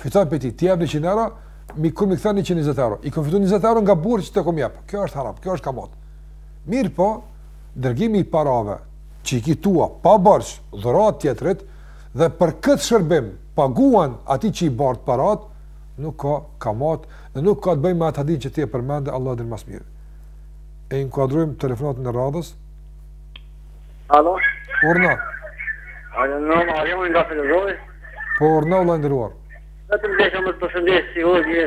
Fitoj prej teje, t'i jap 100 euro, m'i kur m'i kthen 120 euro. I kom fitu 20 euro nga borxhi që të kom jap. Kjo është haram, kjo është kamatë. Mirëpo, dërgimi i parave, që i ki tuat, pa borxh, dhuratë tjetrit, dhe për këtë shërbim paguan atij që i bart paratë, nuk ka kamatë dhe nuk ka të bëjmë me atë hadith që ti e përmende, Allahu e din më së miri. E inkuadrojmë telefonatën e radhës. Alo. Urdhno. Alo, Numani jam nga Ferizaj. Po urdhno vëlla i nderuar. Vetëm desha me të përshëndet si hoxhë.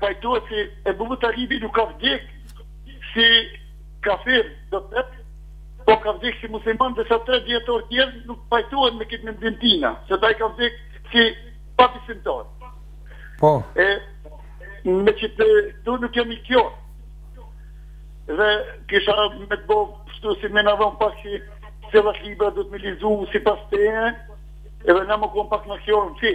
pajtohet se Ebu Talibi nuk ka vdek si kafir do të thëtë po ka vdek si musliman dhe disa prej dijetarëve tjerë nuk pajtohet me këtë mendim tina se ai ka vdek si pabesimtar po e meqë këtu nuk jam i kjo dhe kisha me të bo kështu si me na dhonë pak që se dhe libra du me lexu si pas të e edhe në më konë pak në kjo në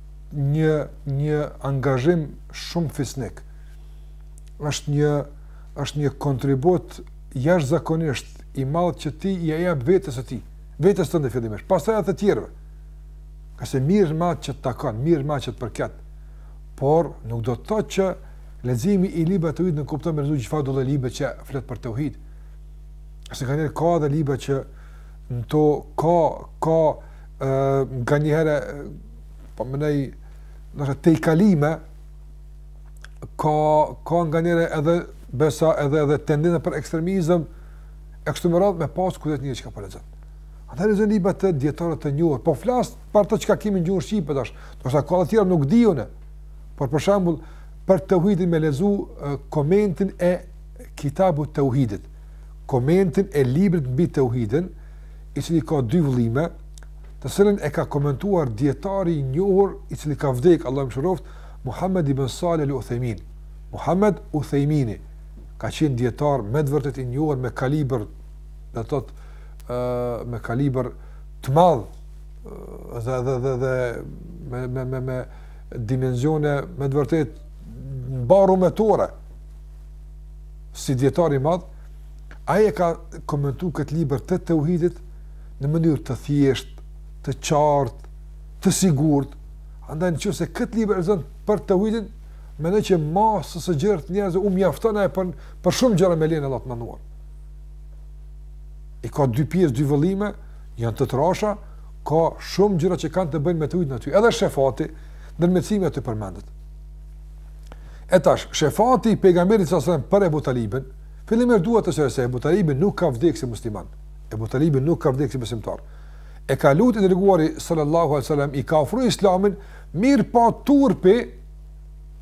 një një angazhim shumë fisnik. Është një është një kontribut jashtëzakonisht i madh që ti i jep vetes së tij, vetes tënde fillimisht, pastaj edhe të tjerëve. Ose merre ma atë që të takon, merre ma atë që të përket. Por nuk do të thotë që leximi i librave të teuhidit nënkupton me lexu çfarëdo libri që flet për teuhid. Se nganjëherë ka edhe libra që në to ka ka ë nganjëherë po më nei do të tej kalime ka ka nganjëherë edhe besa edhe edhe tendenca për ekstremizëm e kështu me radhë me pas kujt një çka po lexon. Ata lexon libra të dietarë të njohur, po flas për ato çka kemi në gjuhën shqipe tash. Do të thotë ka të tjerë nuk diunë. Por për shembull për të uhidin me lezu komentin e kitabu të uhidit, komentin e librit mbi të uhidin, i cili ka dy vëllime, të cilën e ka komentuar dietari i njohur i cili ka vdek Allahu e mëshiroftë, Muhammed ibn Salih al-Uthaymin. Muhammed Uthaymini ka qenë dietar me të vërtetë i njohur me kalibër, do të thotë, ë me kalibër të madh dhe dhe dhe dhe me me me me dimensione me të vërtetë mbarumetore si dietar i madh Ai e ka komentuar këtë libër të teuhidit në mënyrë të thjeshtë, të qartë, të sigurt. Andaj nëse këtë libër e lexon për teuhidin, mendoj që masë së gjerë të njerëzve u mjafton ajo për për shumë gjëra me leje të Allahut të madhëruar. I ka dy pjesë, dy vëllime, janë të trasha, ka shumë gjëra që kanë të bëjnë me teuhidin aty, edhe shefati, ndërmjetësimi aty përmendet. E tash, shefati i pejgamberit s.a.s. për Ebu Talibin, Fillimisht duhet të themi se Ebu Talibi nuk ka vdek si musliman. Ebu Talibi nuk ka vdek si besimtar. E ka lut i dërguari sallallahu alaihi wasallam i ka ofru Islamin, mirëpo turpi,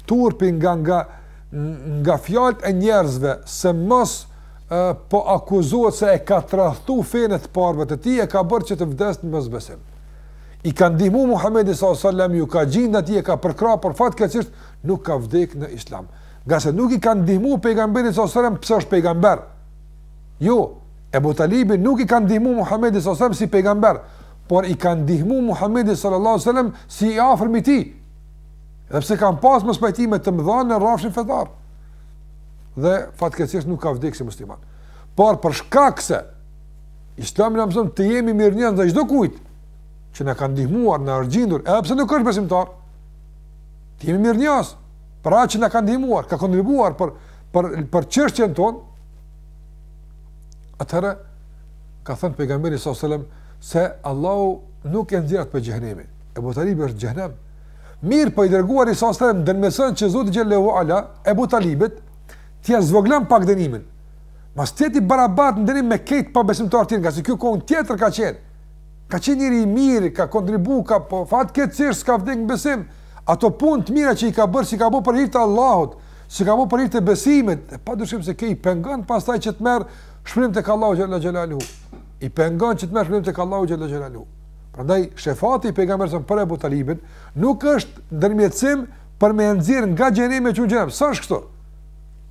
turpi nga nga nga fjalët e njerëzve se mos po akuzohet se e ka tradhtu fenë e të parëve të tij e ka bërë që të vdesë në mosbesim. I ka ndihmu Muhamedit sallallahu alaihi wasallam, iu ka gjind atij e ka përkrah, por fatkeqësisht nuk ka vdek në Islam. Ngase nuk i ka ndihmu pejgamberit s.a.s. pse është pejgamber. Jo, Ebu Talibi nuk i ka ndihmu Muhammedit s.a.s. si pejgamber, por i ka ndihmu Muhammedit s.a.s. si i afërm i tij. Edhe pse kanë pas mospajtime të mëdha në rafshin fetar. Dhe fatkeqësisht nuk ka vdek si musliman. Por për shkak se islami na mëson t'i jemi mirënjohës çdokujt që na ka ndihmuar, na është gjindur, edhe pëse nuk është besimtar, t'i jemi mirënjohës. për atë që na ka ndihmuar, ka kontribuar për për për çështjen tonë. Atëherë ka thënë pejgamberi alejhi selam se Allahu nuk e nxjerr prej xhehenemit. Ebu Talibi është në xhehenem. Mirëpo i dërguari alejhi selam ndërmjetëson që Zoti xhele ue ala Ebu Talibit t'ia zvogëlon pak dënimin. Mos të jetë i barabartë në dënim me krejt pabesimtarët tjerë, ngase ky krejt tjetër ka qenë. Ka qenë njeri i mirë, ka kontribuar, ka po fatkeqësisht s'ka vdekur në besim. Ato punë të mira që i ka bërë, s'i ka bërë për hir të Allahut, s'i ka bërë për hir të besimit, dhe pa dyshim se kjo e pengon pastaj që të merr shpërblim tek Allahu xhele xhelaluhu. E pengon që të merr shpërblim tek Allahu xhele xhelaluhu. Prandaj, shefati i pejgamberit alejhi selam për Ebu Talibin, nuk është ndërmjetësim për me nxjerrë nga xhehenemi me çu në xhenet. Sa është kështu?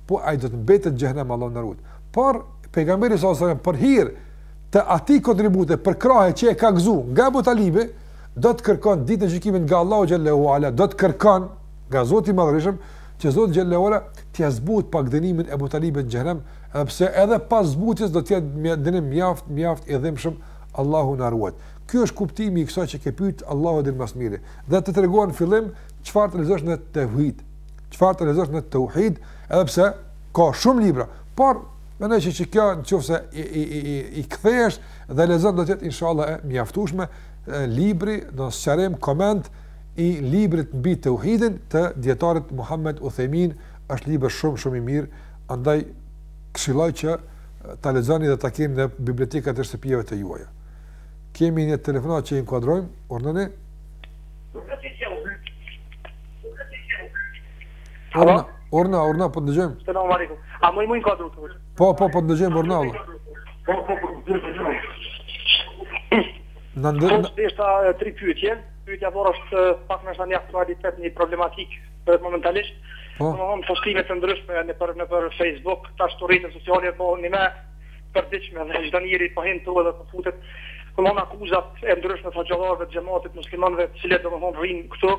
Po, ai do të mbetet në xhehenem, Allahu na ruajt. Por, pejgamberi alejhi selam për hir të atij kontributi e përkrahje që e ka gëzu nga Ebu Talibi, do të kërkon ditën e gjykimit nga Allahu xhele ue ala, do të kërkon nga Zoti i Madhërishëm që Zoti xhele ue ala t'ia zbut pak dënimin Ebu Talibit në xhehenem, edhe pse edhe pas zbutjes do të jetë dënim mjaft mjaft i dhimbshëm Allahu na ruajt. Ky është kuptimi i kësaj që ke pyet Allahu e di më së miri. Dhe të tregova në fillim çfarë të lexosh në teuhid. Çfarë të lexosh në teuhid, edhe pse ka shumë libra, por mendoj që kjo nëse i i i i kthesh Dhe lexon do të jetë inshallah e mjaftueshme libri dobi, sqarim koment i librit mbi teuhidin të dijetarit Muhammed Uthejmin është libër shumë shumë i mirë andaj këshilloj që ta lexoni dhe ta keni në bibliotekat e shtëpive të juaja. Kemi një telefonatë që e inkuadrojmë, urdhëroni? Urdhno, urdhno, urdhno, po të dëgjojmë. Selam alejkum. A më i më inkuadrojmë? Po, po, po të ndëgjojmë urdhno vlla. Po, po, po të ndëgjojmë urdhno vlla. Në ndër... Po, dhe shta tri pyetje. Pyetja parë është pak në kuptimin aktualitet një problematikë për momentalisht. Po. Domethënë postime të ndryshme nëpër, nëpër Facebook, tash te rrjetet sociale, po një me përdiqme dhe çdo njeri po hin të dhe po futet. Domethënë akuzat e ndryshme të hoxhallarëve, të xhematit, muslimanëve, cilët domethënë rrinë këtu,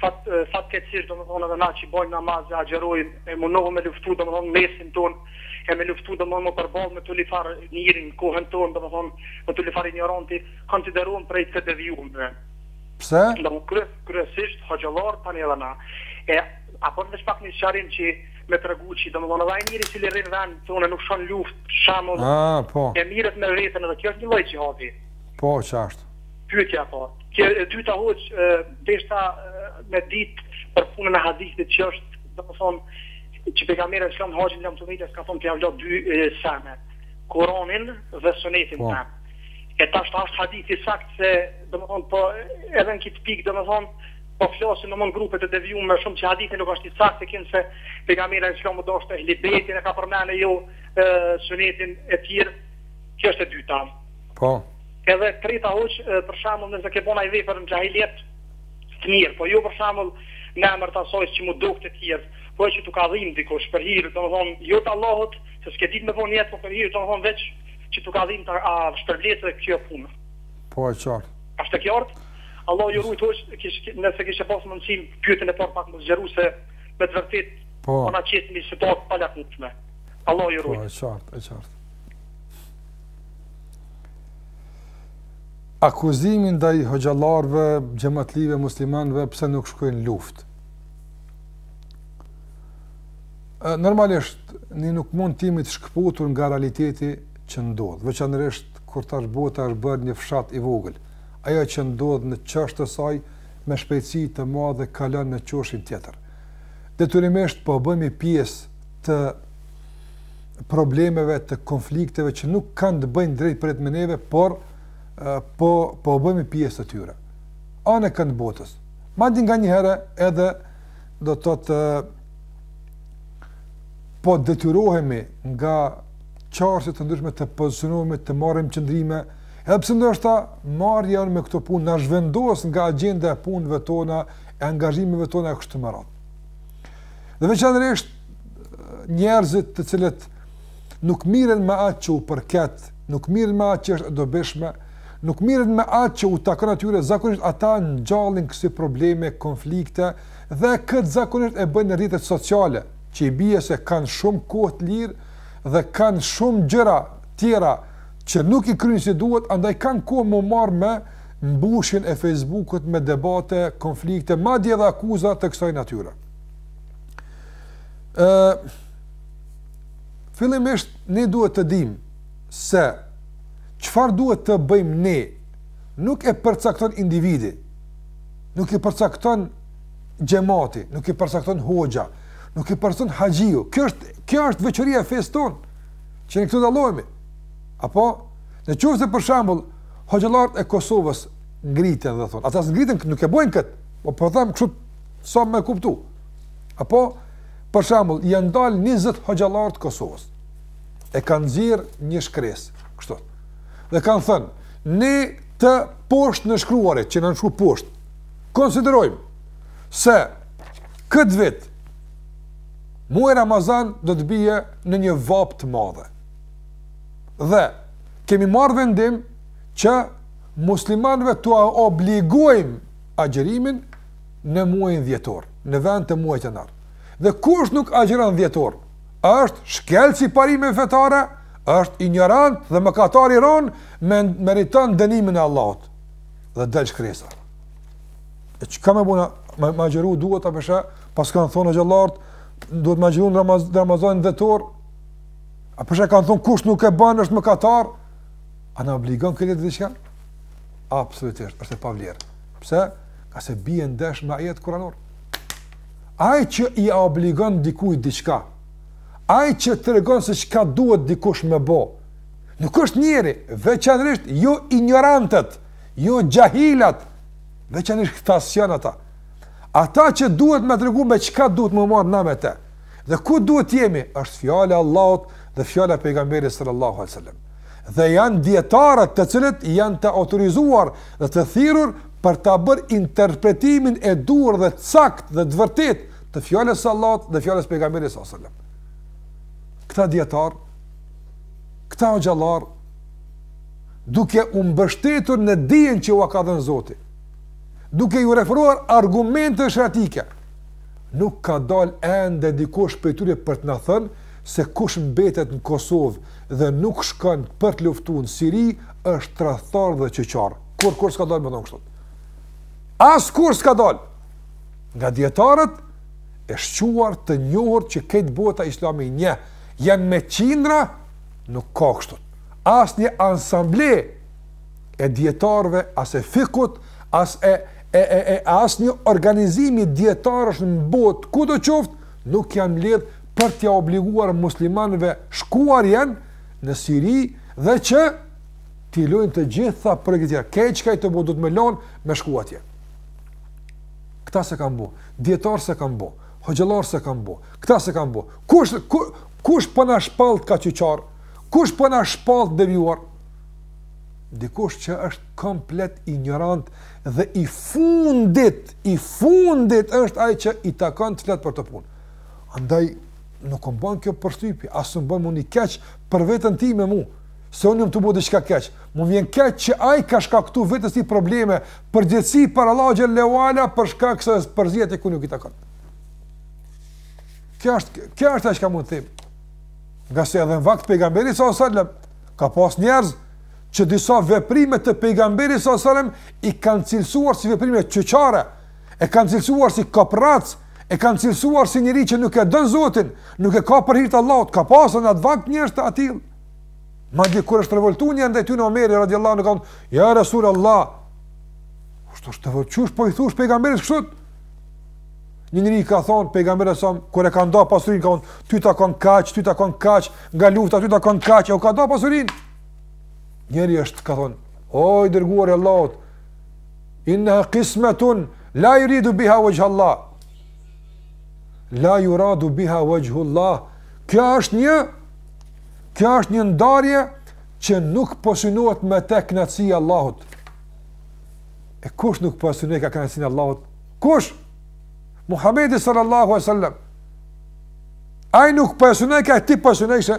fat fatkeqësisht domethënë edhe na që bëjmë namaz e agjërojmë e mundohemi me luftu domethënë në mesin tonë e me luftu domethënë me u përball me çdo lloj far njeri në kohën tonë domethënë me çdo lloj far injoranti konsiderohem prej të devijuarve pse domethënë kryes kryesisht hoxhallarët tanë edhe na e a bën veç pak një sqarim që me tregu që domethënë edhe ai njeri i cili rrin në vend tonë nuk shkon në luftë shembull ah, po. e mirret me veten edhe kjo është një lloj xhihadi po ç'është Pyetja e parë. Kjo e dyta hoxh, deshta me ditë për punën e hadithit që është, domethënë, që pejgamberi alayhis salam haxhin lamtumirës ka thonë t'jav lo dy sene, Kuranin dhe Sunetin tem. E tash a është hadith i saktë se, domethënë, po edhe në këtë pikë, domethënë, po flasin do grupe të devijuara shumë që hadithi nuk është i saktë, e kinse pejgamberi alayhis salam ndoshta ehli bejtin e ka përmenë jo Sunetin e tjerë. Kjo është e dyta. Po. Edhe treta hoxh, për shembull, nëse ke bënë ni vepër në xhahiliet, të mirë, po jo për shembull në emër të asaj që mu duk të tjerët, po që tu ka dhimbë dikush për hir, domethënë, jo të Allahut, se s'ke ditë me bënë nijet, po për hir, domethënë, veç që tu ka dhimbë a shpërblehet kjo punë. Po e qartë. Është e qartë? Allah ju rujt hoxh, kish, nëse kishe pas mundësim pyetjen e parë pak me zgjeru se me të vërtet po na qetë një situatë e palakmueshme. Allah ju rujt. Po e qartë, e qartë. Akuzimi ndaj hoxhallarëve, xhamatlive, muslimanëve pse nuk shkojnë n'luftë. Normalisht ne nuk mund të jemi të shkëputur nga realiteti që ndodh, veçanërisht kur tash bota është bërë një fshat i vogël. Ajo që ndodh në qoshe të saj me shpejtësi të madhe kalon në qoshin tjetër. Detyrimisht po bëhemi pjesë të problemeve, të konflikteve që nuk kanë të bëjnë drejtpërdrejt me neve, por po bëhemi pjesë e tyre. Anekënd botës. Madje nganjëherë edhe do thoja po detyrohemi nga çështje të ndryshme të pozicionohemi të marrim qëndrime, edhe pse ndoshta marrja me këto punë na zhvendos nga agjenda e punëve tona, e angazhimeve tona e kështu me radhë. Dhe veçanërisht njerëzit të cilët nuk miren me atë që u përket, nuk miren me atë që është e dobishme, nuk miren me atë që u takon atyre, zakonisht ata ngjallin kësi probleme, konflikte, dhe këtë zakonisht e bëjnë në rrjetet sociale, që i bje se kanë shumë kohë të lirë, dhe kanë shumë gjëra tjera, që nuk i krynë si duhet, andaj kanë kohë me u marrë me, mbushjen e Facebook-ut me debate, konflikte, madje edhe akuza të kësaj natyre. Ë Fillimisht ne duhet të dimë se çfarë duhet të bëjmë ne nuk e përcakton individi, nuk e përcakton xhamati, nuk e përcakton hoxha, nuk e përcakton haxhiu. Kjo është kjo është veçoria e fesë tonë që ne këtu dallohemi. Apo në qoftë se për shembull Hoxhallarët e Kosovës ngriten dhe thonë, ata s'ngriten këtë, nuk e bojnë kët, po po them kështu sa me kuptu. Apo, për shambull, janë dalë 20 hoxhallarë të Kosovës, e kanë nxjerrë një shkresë, kështu, dhe kanë thënë, ne të poshtënënshkruarit, që janë nënshkru poshtë, konsiderojmë se këtë vit, muaji Ramazan do të bije në një vapë të madhe. Dhe, kemi marrë vendim që muslimanëve t'u obligojmë agjerimin në muajin dhjetor, në vend të muajit janar. Dhe kush nuk agjeron dhjetor, është shkelës i parimeve fetare, është injorant dhe mëkatar i rënë, me meriton dënimin e Allahut. Dhe del shkresa. E çka me bo na, me agjëru duhet tash, pasi kanë thonë hoxhallarët, duhet me agjëru Ramazanin në dhjetor, Apo pse kanë thonë, kush nuk e ban është mëkatar, a na obligon kjo diçka? Absolutisht, është e pavlerë. Pse? Ngase bie ndesh me ajet kuranor. Ai që ia obligon dikujt diçka, ai që tregon se çka duhet dikush me bo, nuk është njeri, veçanërisht jo injorantët, jo xhahilat, veçanërisht këta s'janë ata. Ata që duhet me tregu me çka duhet me u marrë na me te, Dhe ku duhet të jemi, është fjala e Allahut dhe fjala e pejgamberit sallallahu alejhi selam. Dhe janë dijetarët të cilët janë të autorizuar dhe të thirrur për ta bërë interpretimin e duhur dhe të saktë dhe të vërtetë të fjalës së Allahut dhe fjalës së pejgamberit sallallahu alejhi selam. Këta dijetarë, këta hoxhallarë, duke u mbështetur në dijen që ua ka dhënë Zoti, duke iu referuar argumenteve sheriatike, Nuk ka dalë ende dikush prej tyre për të na thënë se kush mbetet në Kosovë dhe nuk shkon për të luftu në Siri është tradhtar dhe qyqar. Kurrë kurrë s'ka dalë me thonë kështu. As kurrë s'ka dalë nga dijetarët e shquar të njohur që krejt bota islame i njeh, janë me qindra, nuk ka kështu. Asnjë asamble e dijetarëve, as e fikhut, as e e e e asnjë organizimi dijetarësh në botë kudo qoftë nuk janë mbledh për t'ia obliguar muslimanëve shkuarjen në Siri dhe që t'i lënë të gjitha punët e tjera. Krejt çka je tu bo, duhet me lonë, me shku atje. Këta s'e kanë bo, dijetarët s'e kanë bo, hoxhallarët s'e kanë bo, këta s'e kanë bo. Kush, kush, kush po po na shpall ka qyqarë? Kush po po na shpall të devijuar? Dikush që është komplet injorant dhe i fundit, i fundit është ai që i takon të flet për të punë. Andaj nuk më bën kjo përshtypje, as më bën unë keq për veten time mua se unë jam duke bë diçka keq. Mu vjen keq që ai ka shkaktu vetes probleme, përgjegjësi para Allahut xhele ve ala, për shkak se përzihet aty ku nuk i takon. Kjo është, kjo është ajo çka mund të themi. Ngase edhe në vakt të pejgamberit alejhi selam, Ka pas njerëz që disa veprime të pejgamberit alejhi selam i kanë cilësuar si veprime qyqare, e kanë cilësuar si koprrac, e kanë cilësuar si njeri që nuk e don Zotin, nuk e ka për hir të Allahut, ka pasë në atë vakt njerëz të atillë. Madje kur është revoltu njëherë ndaj tyne Omeri, radijallahu anhu ka thënë, ja Resulallah, kush është ky qysh, po i thu pejgamberit kështu, Një njeri ka thonë pejgamberi alejhi selam kur e ka nda pasurinë ka thonë ty të takon kaq, ty të takon kaq, nga lufta ty të takon kaq, e u ka nda pasurinë. Njëri është çu ka thonë, o i dërguar i Allahut, innaha qismatun la yuridu biha wajh Allah. La yuradu biha wajh Allah. Kjo është një kjo është një ndarje që nuk po synohet me te kënaqësia e Allahut. E kush nuk po synon ka kënaqësinë e Allahut? Kush? Muhamedi sallallahu alaihi wasallam. Ai nuk po e synojka ti po synojshe.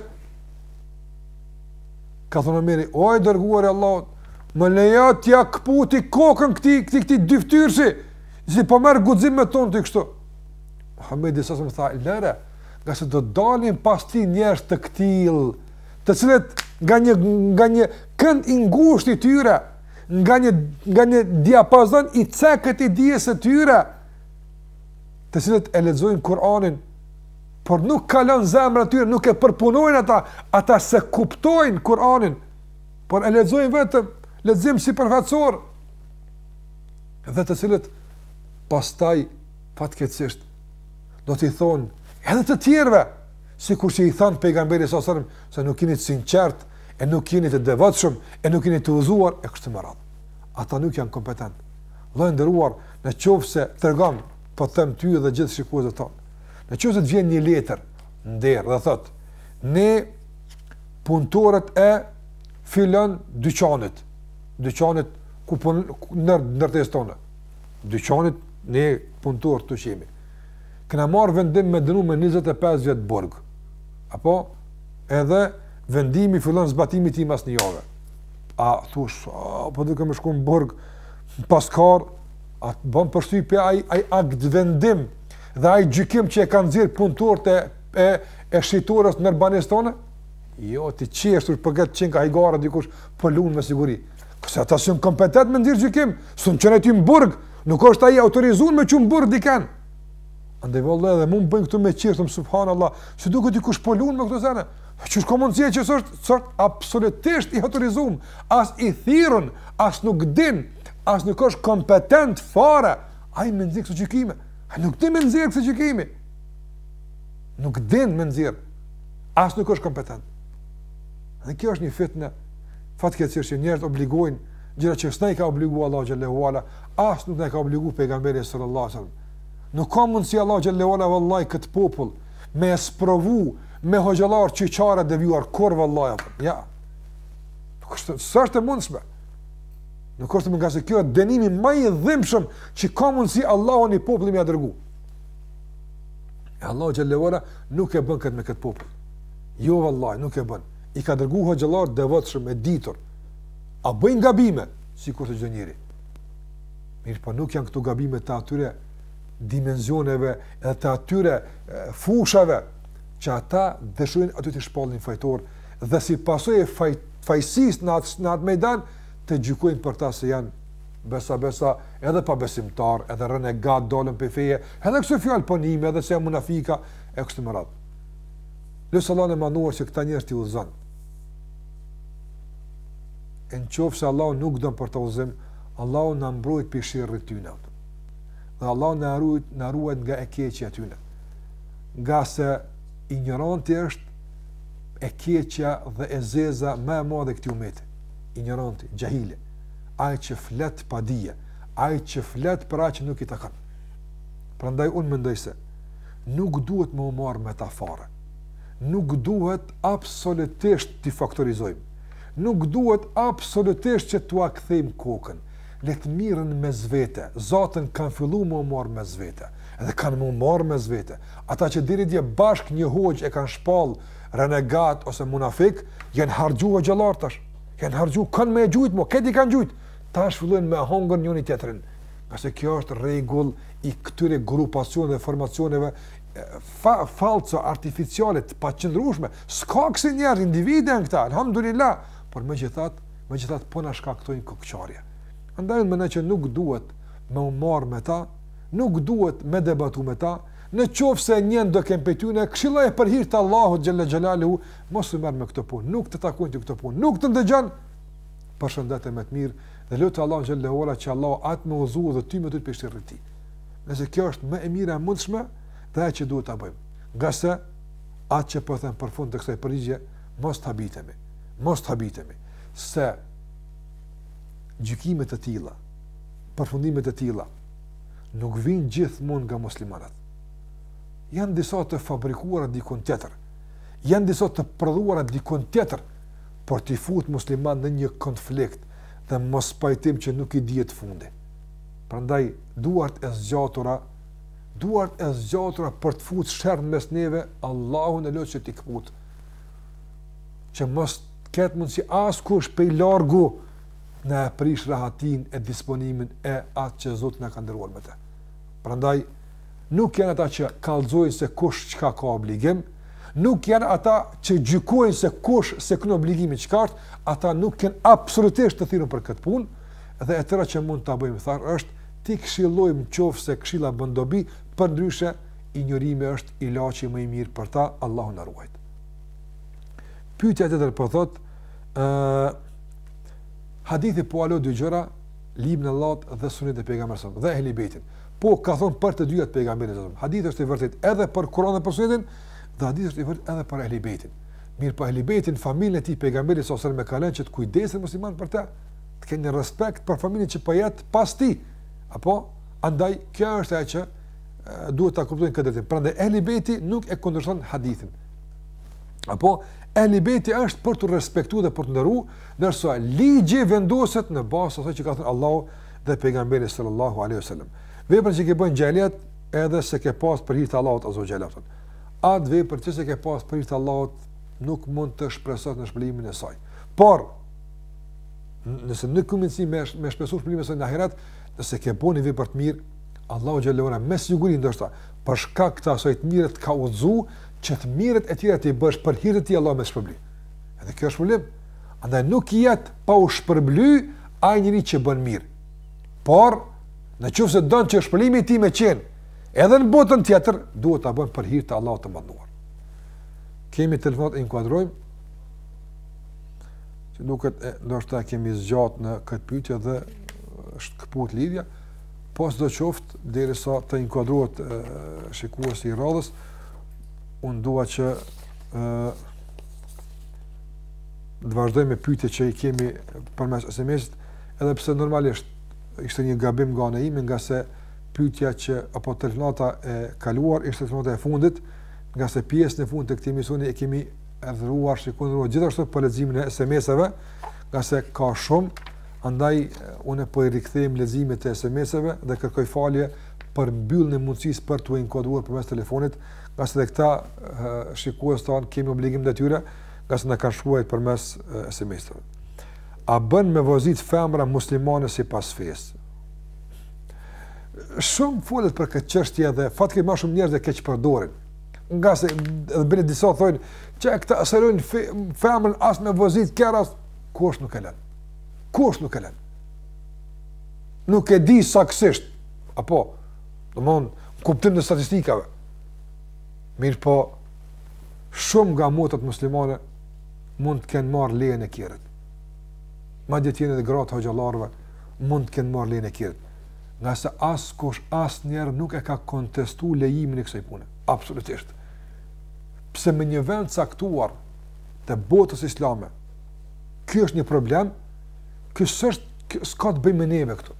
Ka thonë Omeri, o i dërguar i Allahut, më lejo t'ia këputi kokën këtij, këtij, këtij dyftyrëshi, që po merr guxim me t'thonë ty kështu. Muhamedi alejhi selam tha, lëre, ngase do të dalin pas tij njerëz të këtillë, të cilët nga një, nga një kënd i ngushtë i tyre, nga një, nga një diapazon i cekët i dijes së tyre, të cilët e lexojnë Kur'anin, por nuk kalon zemrën e tyre, nuk e përpunojnë atë, ata s'e kuptojnë Kur'anin, por e lexojnë vetëm, lexim sipërfaqësor, dhe të cilët pastaj fatkeqësisht do t'u thonë edhe të tjerëve, sikur që i thanë pejgamberit alejhi selam, se nuk jeni të sinqertë, e nuk jeni të devotshëm, e nuk jeni të udhëzuar e kështu me radhë. Ata nuk janë kompetentë. Vëlla i nderuar, në qoftë se tregon, po të them ty dhe gjithë shikuesve tanë. Në qoftë se të vjen një letër në derë dhe thotë, ne punëtorët e filan dyqanit, dyqanit ku pun në ndërtesë tënde. Dyqanit ne punëtorët që jemi. Kena marrë vendim me t'dënu me 25 vjet burg. Apo edhe Vendimi fillon zbatimi i tij mas një jave. A thush, po dikush me shku në burg paskan, a të bën përshtypje ai ai aktvendim dhe ai gjykim që e kanë nxjerr puntorët e e, e shitores në Urbanistone? Jo, ti qesh për këtë, qenka hajgare, dikush po lun me siguri. Pse ata s'janë kompetent me nxjerr gjykim, s'un çojnë ty në burg, nuk është ai i autorizun me çu në burg dikend. Andaj vëlla edhe mund bëjnë këtu me qesht, subhanallah, si duket dikush po lun me këto sene. Qysh ka mundësi, që s'është, s'është absolutisht i autorizum, as i thirun, as nuk din, as nuk është kompetent fare, ai me nxjerr kësi gjykime, a nuk din me nxjerr kësi gjykime, nuk din me nxjerr, as nuk është kompetent. Dhe kjo është një fitne, fatkeqësisht që njerëzit obligojnë gjëra që s'na i ka obligu Allahu xhelle ve ala, as nuk na i ka obligu pejgamberi sallallahu alejhi ve sel-lem. Nuk ka mundësi Allahu xhelle ve ala këtë popull me e sprovu, Me hoxhallar qyqarë e devijuar, kurr vallahi apo. Ja. Nuk është s'është e mundshme. Nuk është më, ngase kjo është dënimi më i dhimbshëm që ka mundsi Allahu një populli me ia dërgu. E Allahu xhelle ve ala nuk e bën këtë me këtë popull. Jo vallahi nuk e bën. I ka dërgu hoxhallarë të devotshëm e të ditur. A bëjnë gabime sikurse çdo njeri. Mirëpo nuk janë këto gabime të atyre dimensioneve edhe të atyre fushave që ata dëshirojnë ata t'i shpallin fajtor dhe si pasojë e faj, fajësisë në atë, në atë mejdan të gjykojnë për ta se janë besa besa edhe pabesimtarë edhe renegat, dalën prej feje edhe kësi far përfundime edhe se janë munafika e kështu me radhë. Lus Allahun e madhëruar që këta njerëz t'i udhëzon e në qoftë se Allahu nuk don për ta udhëzim, Allahu na mbrojt prej sherrit tyne dhe Allahu na ruajt, na ruajt nga e keqja tyne Ngase injoranti është e keqja dhe e zeza më e madhe e këtij ummeti. Injoranti, xhahili, ai që flet pa dije, ai që flet për atë që nuk i takon. Prandaj unë mendoj se nuk duhet me u marrë me ta fare. Nuk duhet absolutisht t'i faktorizojmë. Nuk duhet absolutisht që t'ua kthejmë kokën. Le të merren mes vete. Zaten kanë fillu me u marrë mes vete. dhe kanë me u marrë mes vete. Ata që deri dje bashkë një hoxhë e kanë shpallë renegat ose munafik, janë harxhu hoxhallarët tash. Janë harxhu, kand me e gjujtë mo, krejt i kanë gjujtë. Tash fillojnë me hongër njëri-tjetrin. Ngase kjo është rregull i këtyre grupacion dhe formacioneve fa, falso, artificiale, të paqëndrushme. S'ka kësi, janë individë këta, alhamdulillah. Por megjithatë, megjithatë, po na shkaktojnë kokëçarje. Andaj mendoj që nuk duhet me u marrë me ta, nuk duhet me debatu me ta, në qoftë se e njeh dokend prej tyne, këshilloje për hir të Allahut xhel-le xhelaluhu, mos u merr me këto punë, nuk të takojnë ty këto punë, nuk të ndëgjon. Përshëndete me të mirë dhe lute Allahun xhel-le ve ala që Allahu atë me udhëzu dhe ty me të pishtë rriti. Se kjo është më e mira e mundshme, dhe e që duhet të bëjmë. Ngase, atë që po them po për fund të kësaj përgjigje, mos të habitemi. Mos të habitemi. Se, gjykimet e tilla, përfundimet e tilla nuk vijnë gjithmonë nga muslimanët. Janë disa të fabrikuara dikun tjetër. Janë disa të prodhuara dikun tjetër, për t'i fut muslimanët në një konflikt dhe mospajtim që nuk i dihet fundi. Prandaj duart e zgjatura, duart e zgjatura për të fut sherr mes neve, Allahun e lus që t'i kput. Që mos t'ketë mundësi askush prej largu me na e prish rahatin e disponimin e atë që Zoti na ka nderuar me të. Prandaj, nuk janë ata që kallzojnë se kush çka ka obligim, nuk janë ata që gjykojnë se kush s'e ka n'obligim e çka është, ata nuk janë absolutisht të thirën për këtë punë, dhe e tëra që mund të bëjmë thashë është, t'i këshillojmë qoftë se këshilla bën dobi, përndryshe, injorimi është ilaçi më i mirë për ta, Allahu na ruajtë. Pytja tjetër po thotë, po Hadithi po ua lë dy gjëra, librin e Allahut dhe sunetin e pejgamberit sallallahu alajhi wasallam dhe ehli bejtin. Po ka thënë për të dyat pejgamberi sallallahu alajhi wasallam. Hadithi është i vërtetë edhe për Kur'anin dhe për sunetin, dhe hadithi është i vërtetë edhe për ehli bejtin. Mirëpo ehli bejtin familjen e tij pejgamberi sallallahu alajhi wasallam e ka lënë që të kujdesen muslimanët për të. Të kenë një respekt për familjen që po jet pas tij. E prandaj kjo është ajo që duhet ta kuptojnë në këtë drejtim. Prandaj ehli bejti nuk e kundërshton hadithin. Apo Ehli Bejti është për të respektu dhe për të nderu, ndërsa ligji vendoset në bazë të asaj që ka thënë Allahu dhe pejgamberi sallallahu aleyhi sallam. Vepër që ke bënë gjatë jetës edhe s'e ke pas për hir të Allahut azze ve xhel. Atë vepër që s'e ke pas për hir të Allahut nuk mund të shpresosh në shpërblimin e saj. Por, nëse nuk ke mundësi me, me shpresu shpërblimin e saj në ahiret, nëse ke bënë një vepër të mirë, Allahu xhel-le ve ala me siguri ndoshta, për shkak të asaj të mire të ka udhëzu, që të mirat e tjera t'i bësh për hir të tij e Allahu me t'shpërbly. Edhe kjo është shpërblim. Andaj nuk jet pa u shpërbly ai njeri që bën mirë. Por në qoftë se don që shpërblimi i tij me qenë, edhe në botën tjetër duhet ta bën për hir të Allahut të madhëruar. Kemi telefonatë, e inkuadrojmë. Si duket e ndoshta kemi zgjat në këtë pyetje dhe është këput lidhja. Po sidoqoftë derisa të inkuadrohet shikuesi i radhës. Unë dua që të vazhdoj me pyetje që i kemi përmes SMS-it, edhe pse normalisht ishte një gabim nga ana ime, ngase pyetja që, apo telefonata e kaluar, ishte telefonata e fundit, ngase pjesën e fundit të këtij emisioni e kemi edhruar, shikundruar, gjithashtu për leximin e SMS-eve, ngase ka shumë, andaj unë po i rikthehem leximit të SMS-eve dhe kërkoj falje për mbylljen e mundësisë për t'u inkuadruar përmes telefonit, pasi edhe këta shikues tonë kemi obligim ndaj tyre, pasi na kanë shkruar përmes SMS-ave. A bën me vozit femra muslimane sipas fesë? Shumë folet për këtë çështje dhe fatke ma shumë njerëz e keqpërdorin. Ngase edhe bile disa thojnë, qe këta s'e lënë femrën as me vozit kerr, kush nuk e len? Kush nuk e len? Nuk e di saksisht, Apo, domethënë, kuptim të statistikave. Mirëpo, shumë nga motrat muslimane mund të kenë marrë lejen e kerrit. Madje të jenë edhe gratë e hoxhallarëve, mund të kenë marrë lejen e kerrit. Ngase askush asnjëherë nuk e ka kontestu lejimin e kësoj pune. Absolutisht. Pse me një vend të caktuar të botës islame, kjo është një problem, kjo s'është, s'ka të bëjë me neve këtu.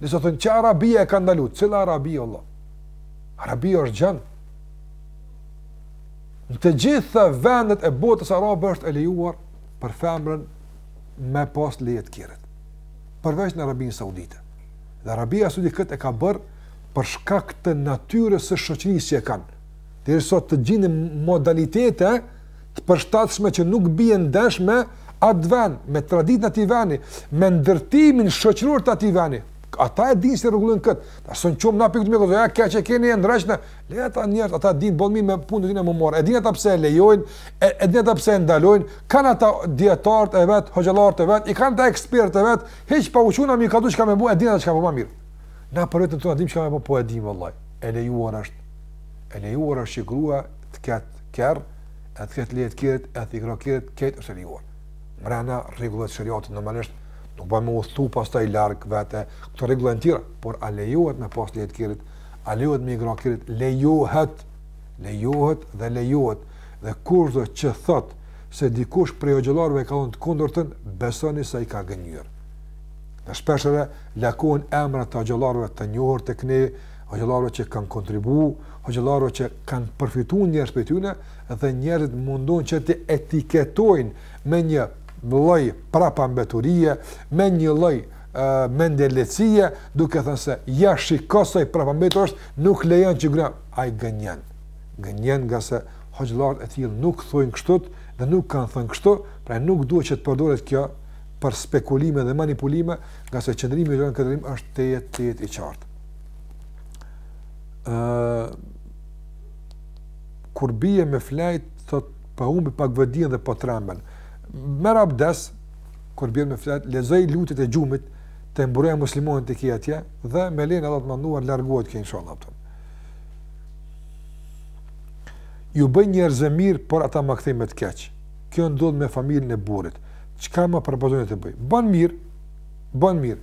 Disa thonë, që Arabia e ka ndalu, cila Arabia, Allah? Arabia është e gjanë. Në të gjitha vendet e botës arabe është e lejuar për femrën me pas leje të kerrit. Përveç në Arabinë Saudite. Dhe Arabia Saudite këtë e ka bërë për shkak të natyrës së shoqërisë që e kanë. Derisa të gjinden modalitete të përshtatshme që nuk bien ndesh me atë vend, me traditën e atij vendi, me ndërtimin shoqëror të atij vendi. Ata e dinë si e rregullojnë kët. Tash u çum na pikë me këto, jo keq e keni e ndrëshna. Le ata njerëz, ata dinë boll me punën e tyne m'u marrë. E dinë ata pse e lejojnë, e, e dinë ata pse e ndalojnë. Kanë ata dijetarë të vet, hoxhallarë të vet, i kanë ata ekspertë të vet, hiç pa u çu na me i kallxu çka me bo, e dinë ata çka ma mirë. Na për vetën tonë dimë çka me bo, po e dimë vallaj. E lejuar është. E lejuar është që grua të ketë Kerr, e të ketë leje të kerrit, e t'i grah kerrit, kjo është e lejuar. Mrena rregullave të sheriatit normalisht, nuk bën me udhtu pastaj larg vetë, këto rregulla janë tjera, por a lejohet me pas leje të kerrit, a lejohet me i grah kerrit, lejohet, lejohet dhe lejohet, dhe kushdo që thotë se dikush prej hoxhallarëve ka thënë të kundërtën, besoni se ju ka gënjyer. Dhe shpeshherë lakohen emra të hoxhallarëve të njohur tek ne, hoxhallarëve që kanë kontribuar, hoxhallarëve që kanë përfituar njerëz prej tyre dhe njerëzit mundohen që të etiketojnë me një lloj prapambeturie, me një lloj mendjelehtësie, duke thënë se ja shiko sa i prapambetur është, nuk lejon që gra, ai gënjen. Gënjen nga se hoxhallarët e tillë nuk thonë kështu dhe nuk kanë thënë kështu, pra nuk duhet që të përdoret kjo për spekulime dhe manipulime, nga se qëndrimi i tyre në këtë është tejet tejet i qartë. ë kur bie me flajt thot po humbi pak vetëdijen dhe po tremben merr abdes kur bie me flajt lexoj lutjet e gjumit të mburoja e muslimanit i ki atje dhe me lejen e Allahut të madhëruar largohet kjo inshallah ato ju bëj njerëzve mirë por ata ma kthejnë me të keq kjo ndodh me familjen e burrit çka më propozoni të bëj bën mirë bën mirë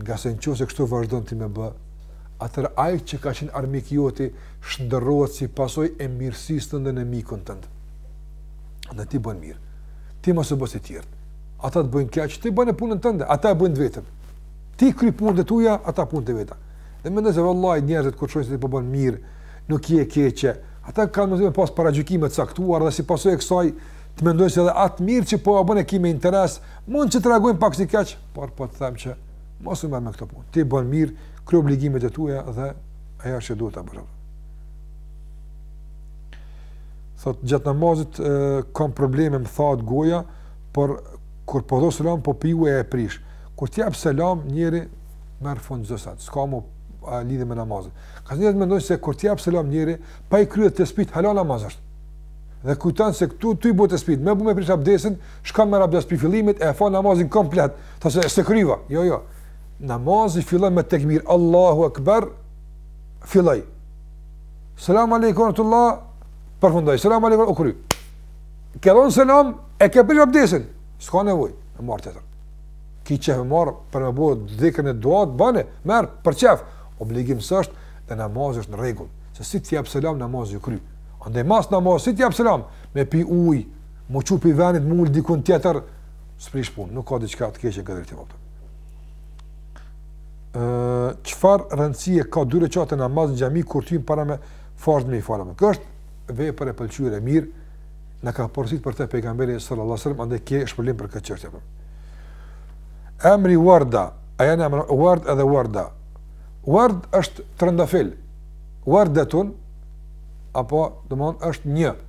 Nga se në qoftë se kështu vazhdon ti me bë, atëherë ai që ka qenë armik i joti, shndërrohet si pasojë e mirësisë tënde në mikun tënd. Në ti bëj mirë. Ti mos u bë si tjerët. Ata të bëjnë keq, ti bëne punën tënde, ata e bëjnë të vetën. Ti kryj punët e tuja, ata punët e veta. Dhe me mend se vallahi njerëzit kur shojnë se ti po bën mirë, nuk je e keqe, ata kanë mësime pas paragjykime të caktuara dhe si pasojë e kësaj të mendojnë se edhe atë mirë që po e bën e ki me interes, mund që të reagojnë pak si keq. por po të them që mos u merr me këto punë. Ti bëj mirë, kryej obligimet e tua dhe ajo që duhet ta bësh. Thot gjatë namazit e, kam probleme më thahet goja, por kur po jap selam po pi ujë a e prish. Kur të jap selam njeri merr fund hesapi, s'ka më lidhje me namazin. Ka njerëz mendojnë se kur të jap selam njeri, pa i kryer tespiht hala namaz është. Dhe kujton se këtu tu bë tespiht, m'u bë me prish abdesin, Shkon merr abdes pi fillimit e fal namazin komplet, thotë s'e kryva. Jo, jo. Namazi fillon me tekbir Allahu Akbar. Filloi. Selam alejkum ve rahmetullah. Përfundoi. Selam alejkum u kry. Ke dhan selam e ke prish abdesin. S'ka nevojë me marr tjetër. Ki çef me marr për me bo dhikrin e duat, bane, merr për çef. Obligim s'është dhe namazi është në rregull. Se si ti jap selam namazi u kry. Andaj mas namazit si ti jap selam me pi ujë, Mu çu pi vendit, mu ul dikun tjetër, s'prish punë, nuk ka diçka të keqe në këtë drejtim. Po. Ë, çfarë rëndësie ka dy reqate namaz në xhami kur t'hin para farzit me falë. Kjo është vepër e pëlqyer e mirë. Na ka porositur për të pejgamberi sallallahu alajhi wasallam, andaj ke shpërblim për këtë çështje. Po. Emri Warda, a janë emra Ward edhe Warda. Ward është trëndafil. Wardatun po domthon është një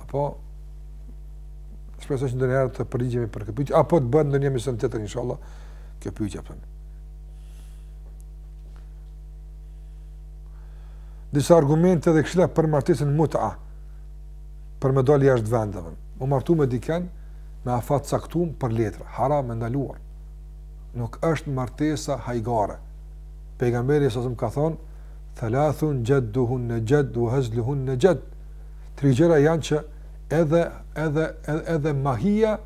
Apo shpresoj që ndonjëherë të përgjigjemi për këtë pyetje apo të bëhet ndonjë emision tjetër inshallah, kjo pyetje apo. Disa argumente dhe këshilla për martesën muta. Për me dalë jashtë vendeve. U martu me dikën me afat të caktum për letra, haram e ndaluar. Nuk është martesa hajgare. Pejgamberi a.s. ka thonë thalathun xhidduhunne xhidd ve hezluhunne xhidd. Tri gjëra janë që edhe edhe edhe, edhe mahia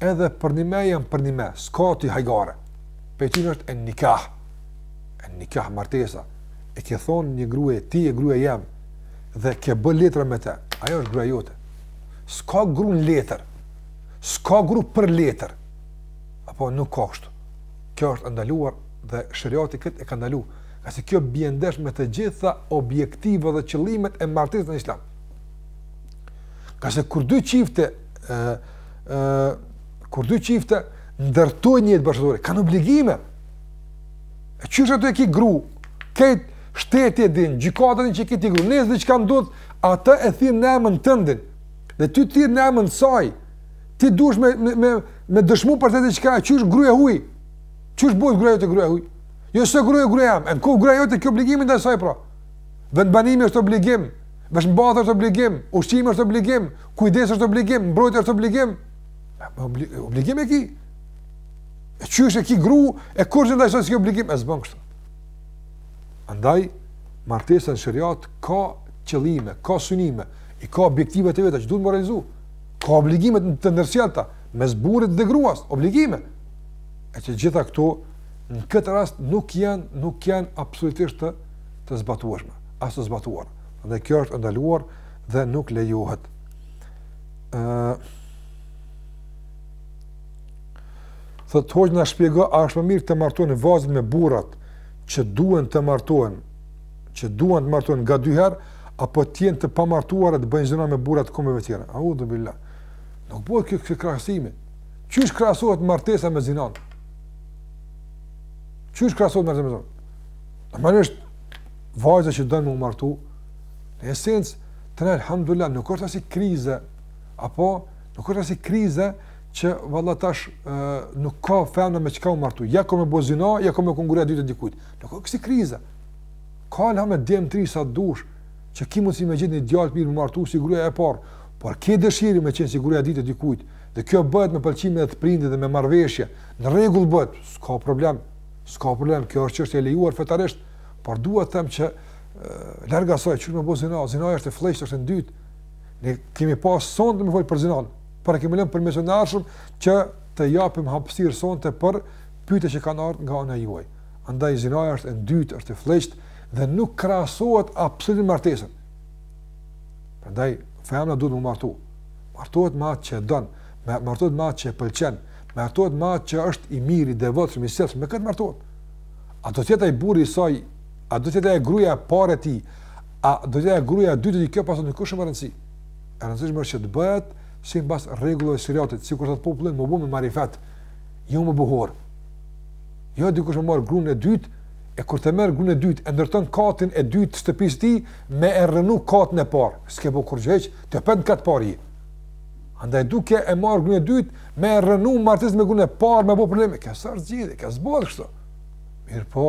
edhe përnjime janë përnjime, s'ka aty hajgare. Prej tyne është en-nikah, en-nikah martesa, i ke thonë një gruje, ti je gruja jem, dhe ke bë letra me te, ajo është gruja jote. S'ka gru në letër, s'ka gru për letër, apo nuk ka kështu. Kjo është e ndaluar dhe sheriati këtë e ka ndaluar. Ngase kjo bie ndesh me të gjitha objektivat dhe qëllimet e martesës në islam. Ngase kur dy çifte, e, e, kur dy çifte, ndërtojnë një jetë bashkëshortore, kanë obligime. E qysh ti atë e ki gru, krejt shteti e din, gjykatat e dinë që e ki ti gru, nëse diçka ndodh, atë e thirrin në emën tëndin, dhe ty thirrin në emën të saj, ti dush me, me, me, me dëshmu për të të çka, që është gru e huj, që është bojt gru e të gru e huj, Jo se gruaja gruaja jem, në koftë gruaja jote ki obligime ndaj saj pra. Vendbanimi është obligim, veshmbathja është obligim, ushqimi është obligim, kujdesi është obligim, mbrojtja është obligim. Obligim e ki. E qysh e ki gru, e kurgja ndaj saj s'ki obligim, e s'bën kështu. Andaj, martesa në sheriat ka qëllime, ka synime, i ka objektivat e veta që duhet me u realizu. Ka obligime të ndërsjellta, mes burrit dhe gruas, obligime. E që të gjitha këto, në këtë rast nuk janë nuk janë absolutisht të të zbatueshme, as të zbatuara. Dhe kjo është e ndaluar dhe nuk lejohet. ë Thotë hoxhë na shpjego a është më mirë të martohen vajzat me burrat që duan të martohen, që duan të martohen nga dy herë apo të jenë të pamartuara të bëjnë zina me burrat të kombeve të tjera. Audhu billah. Nuk bëhet ky krahasim. Qysh krahasohet martesa me zinanë? Qysh krahasohet martesa me zinanë? Normalisht, vajza që don me u martu, në esencë, te ne elhamdulilah, nuk është asi krize, apo nuk është asi krize që valla tash e, nuk ka femna me çka me u martu, ja kom me bo zina, ja kom me kon gruja e dytë e dikujt, nuk është kësi krize. Ka elhamdulilah djem të ri sa dush, që ki mundësi me gjetë një djalë të mirë me u martu si gruja e parë, por ke dëshirë me qenë si gruja e dytë e dikujt, Dhe kjo bëhet me pëlqimin e të prindërve dhe me marrëveshje. Në rregull bëhet, s'ka problem. S'ka problem, kjo është çështje e lejuar fetarisht, por dua të them që larg asaj çu me bo zina, zinaja është e flliqtë, është e ndytë. Ne kemi pas sonte me fol për zinanë. Por e kemi lënë për emisionin e ardhshëm që t'i japim hapësirë sonte për pyetjet që kanë ardhur nga ana juaj. Andaj zinaja është e ndytë, është e flliqtë dhe nuk krahasohet absolutisht me martesën. Prandaj, vajza duhet të martohet. Martohet me atë që e don, me martohet me atë që e pëlqen, martohet me atë që është i mirë, i devotshëm, i sjelshëm, me këtë martohet. A do të jetë ai burri i saj, a do të jetë ajo gruaja e parë e tij, a do të jetë ajo gruaja e dytë e tij, kjo pastaj nuk është shumë e rëndësishme. E rëndësishme është që të bëhet sipas rregullave të sheriatit, sikur thotë populli, me bo me marifet, jo me bo hor. Jo dikush me marr gruen e dytë, e kur ta merr gruen e dytë, e ndërton katin e dytë të shtëpisë së tij me e rrënu katin e parë. S'ke bo kurgjë. Të pret kati i parë. Andaj duke e marrë gruen e dytë, me e rrënu martesën me gruen e parë, me bo probleme. Kjo s'është zgjidhje, kjo s'bon kështu. Mirëpo,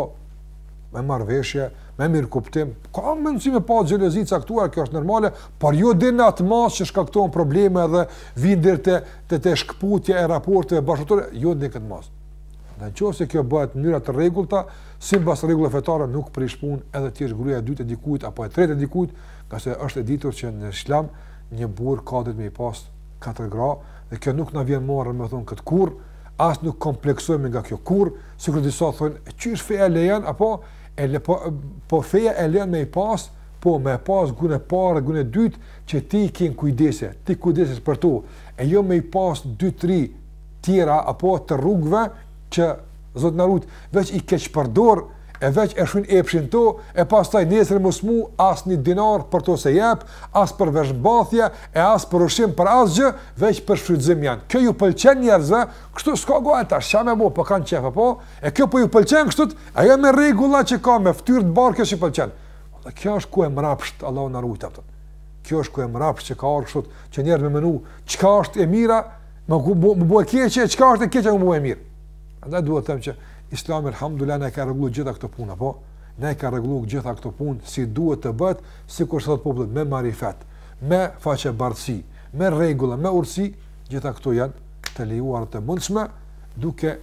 me marrëveshje, me mirëkuptim. Ka mundësi me pas xhelozi të caktuar, kjo është normale, por jo dhe në atë masë që shkakton probleme dhe vjen deri te, te, te shkëputja e raporteve bashkëshortore, jo dhe në këtë masë. Në në qoftë se kjo bëhet në mënyra të rregullta, sipas rregullave fetare nuk prish punë edhe të jetë gruja e dytë e dikujt, apo e tretë e dikujt, Ngase është e ditur që në Islam një burrë ka drejt me i pas katër gra dhe kjo nuk na vjen marre me thon kët kurr, as nuk kompleksohemi nga kjo kurr, sikur disa thonë e çysh feja e lejon apo e le po po feja e lejon me i pas, po me pas grun e parë, grun e dytë që t'i ken në kujdes, të kujdeset për to, e jo me i pas dy tri tjera apo të rrugëve që Zoti na rujt, veç i keqpërdor e veç e shun epshin me to, e pastaj nesër m'u smu as një dinar për to s'e jep, as për veshmbathje, e as për ushqim për asgjë, veç për shfrytëzim janë. Kjo ju pëlqen njerëzve, kështu s'ka gojë tash, ça me bo, po kanë qejf, apo? E kjo po ju pëlqen kështut, e jo me rregulla që ka, me ftyrë të bardhë, kjo s'i pëlqen. Dhe kjo është koha e mrapsht, Allahu na rujtë. Kjo është koha e mrapsht që ka ardhur kështu, që njerëzit me menu, çka është e mira, me ku me bo e keqe, çka është e keqe me bo e mirë. Andaj dua të them që Islami elhamdulilah na ka rregulluar gjitha këto puna, po na i ka rregulluar gjitha këto punë si duhet të bëhet, sikur thot populli me marifet, me faqebardhësi, me rregulla, me urtësi, gjitha këto janë të lejuara të mundshme, duke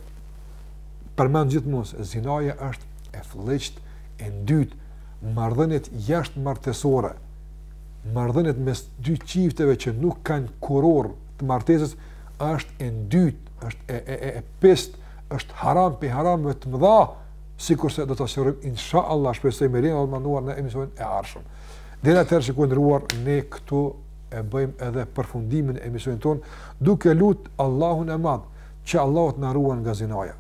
përmend gjithmonë se zinaja është e flliqt e ndytë marrëdhëniet jashtëmartesore marrëdhëniet mes dy çifteve që nuk kanë kurorë të martesës është e ndytë është e e e, e pist, është haram prej harameve të mëdha, sikurse do ta sqarojmë inshallah shpresoj me lejen e të Madhëruarit në emisionin e ardhshëm. Deri atëherë shikues të nderuar ne këtu e bëjmë edhe përfundimin e emisionit ton duke lut Allahun e Madh që Allahu të na ruan nga zinaja.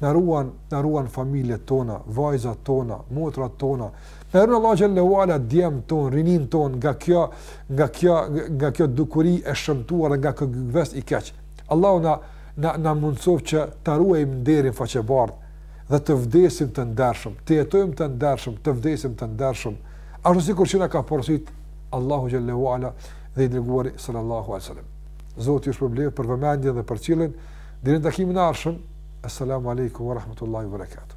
Na ruan, t'na ruan familjet tona, vajzat tona, motrat tona. Na ruan Allahu xhallahu ala djemt ton, rinin ton nga kjo, nga kjo, nga kjo dukuri e shëmtuar nga ky ves i keq. Allahu na na na mundësof që ta ruajmë nderin faqebardhë dhe të vdesim të ndershëm, të jetojmë të ndershëm, të vdesim të ndershëm, ashtu sikur që na ka porositur Allahu xhallahu ala dhe i dërguari sallallahu alaihi wasallam. Zoti ju shpërbleftë për vëmendjen dhe përcjelljen deri në takimin e ardhshëm. Assalamu alaikum wa rahmatullahi wa barakatuh.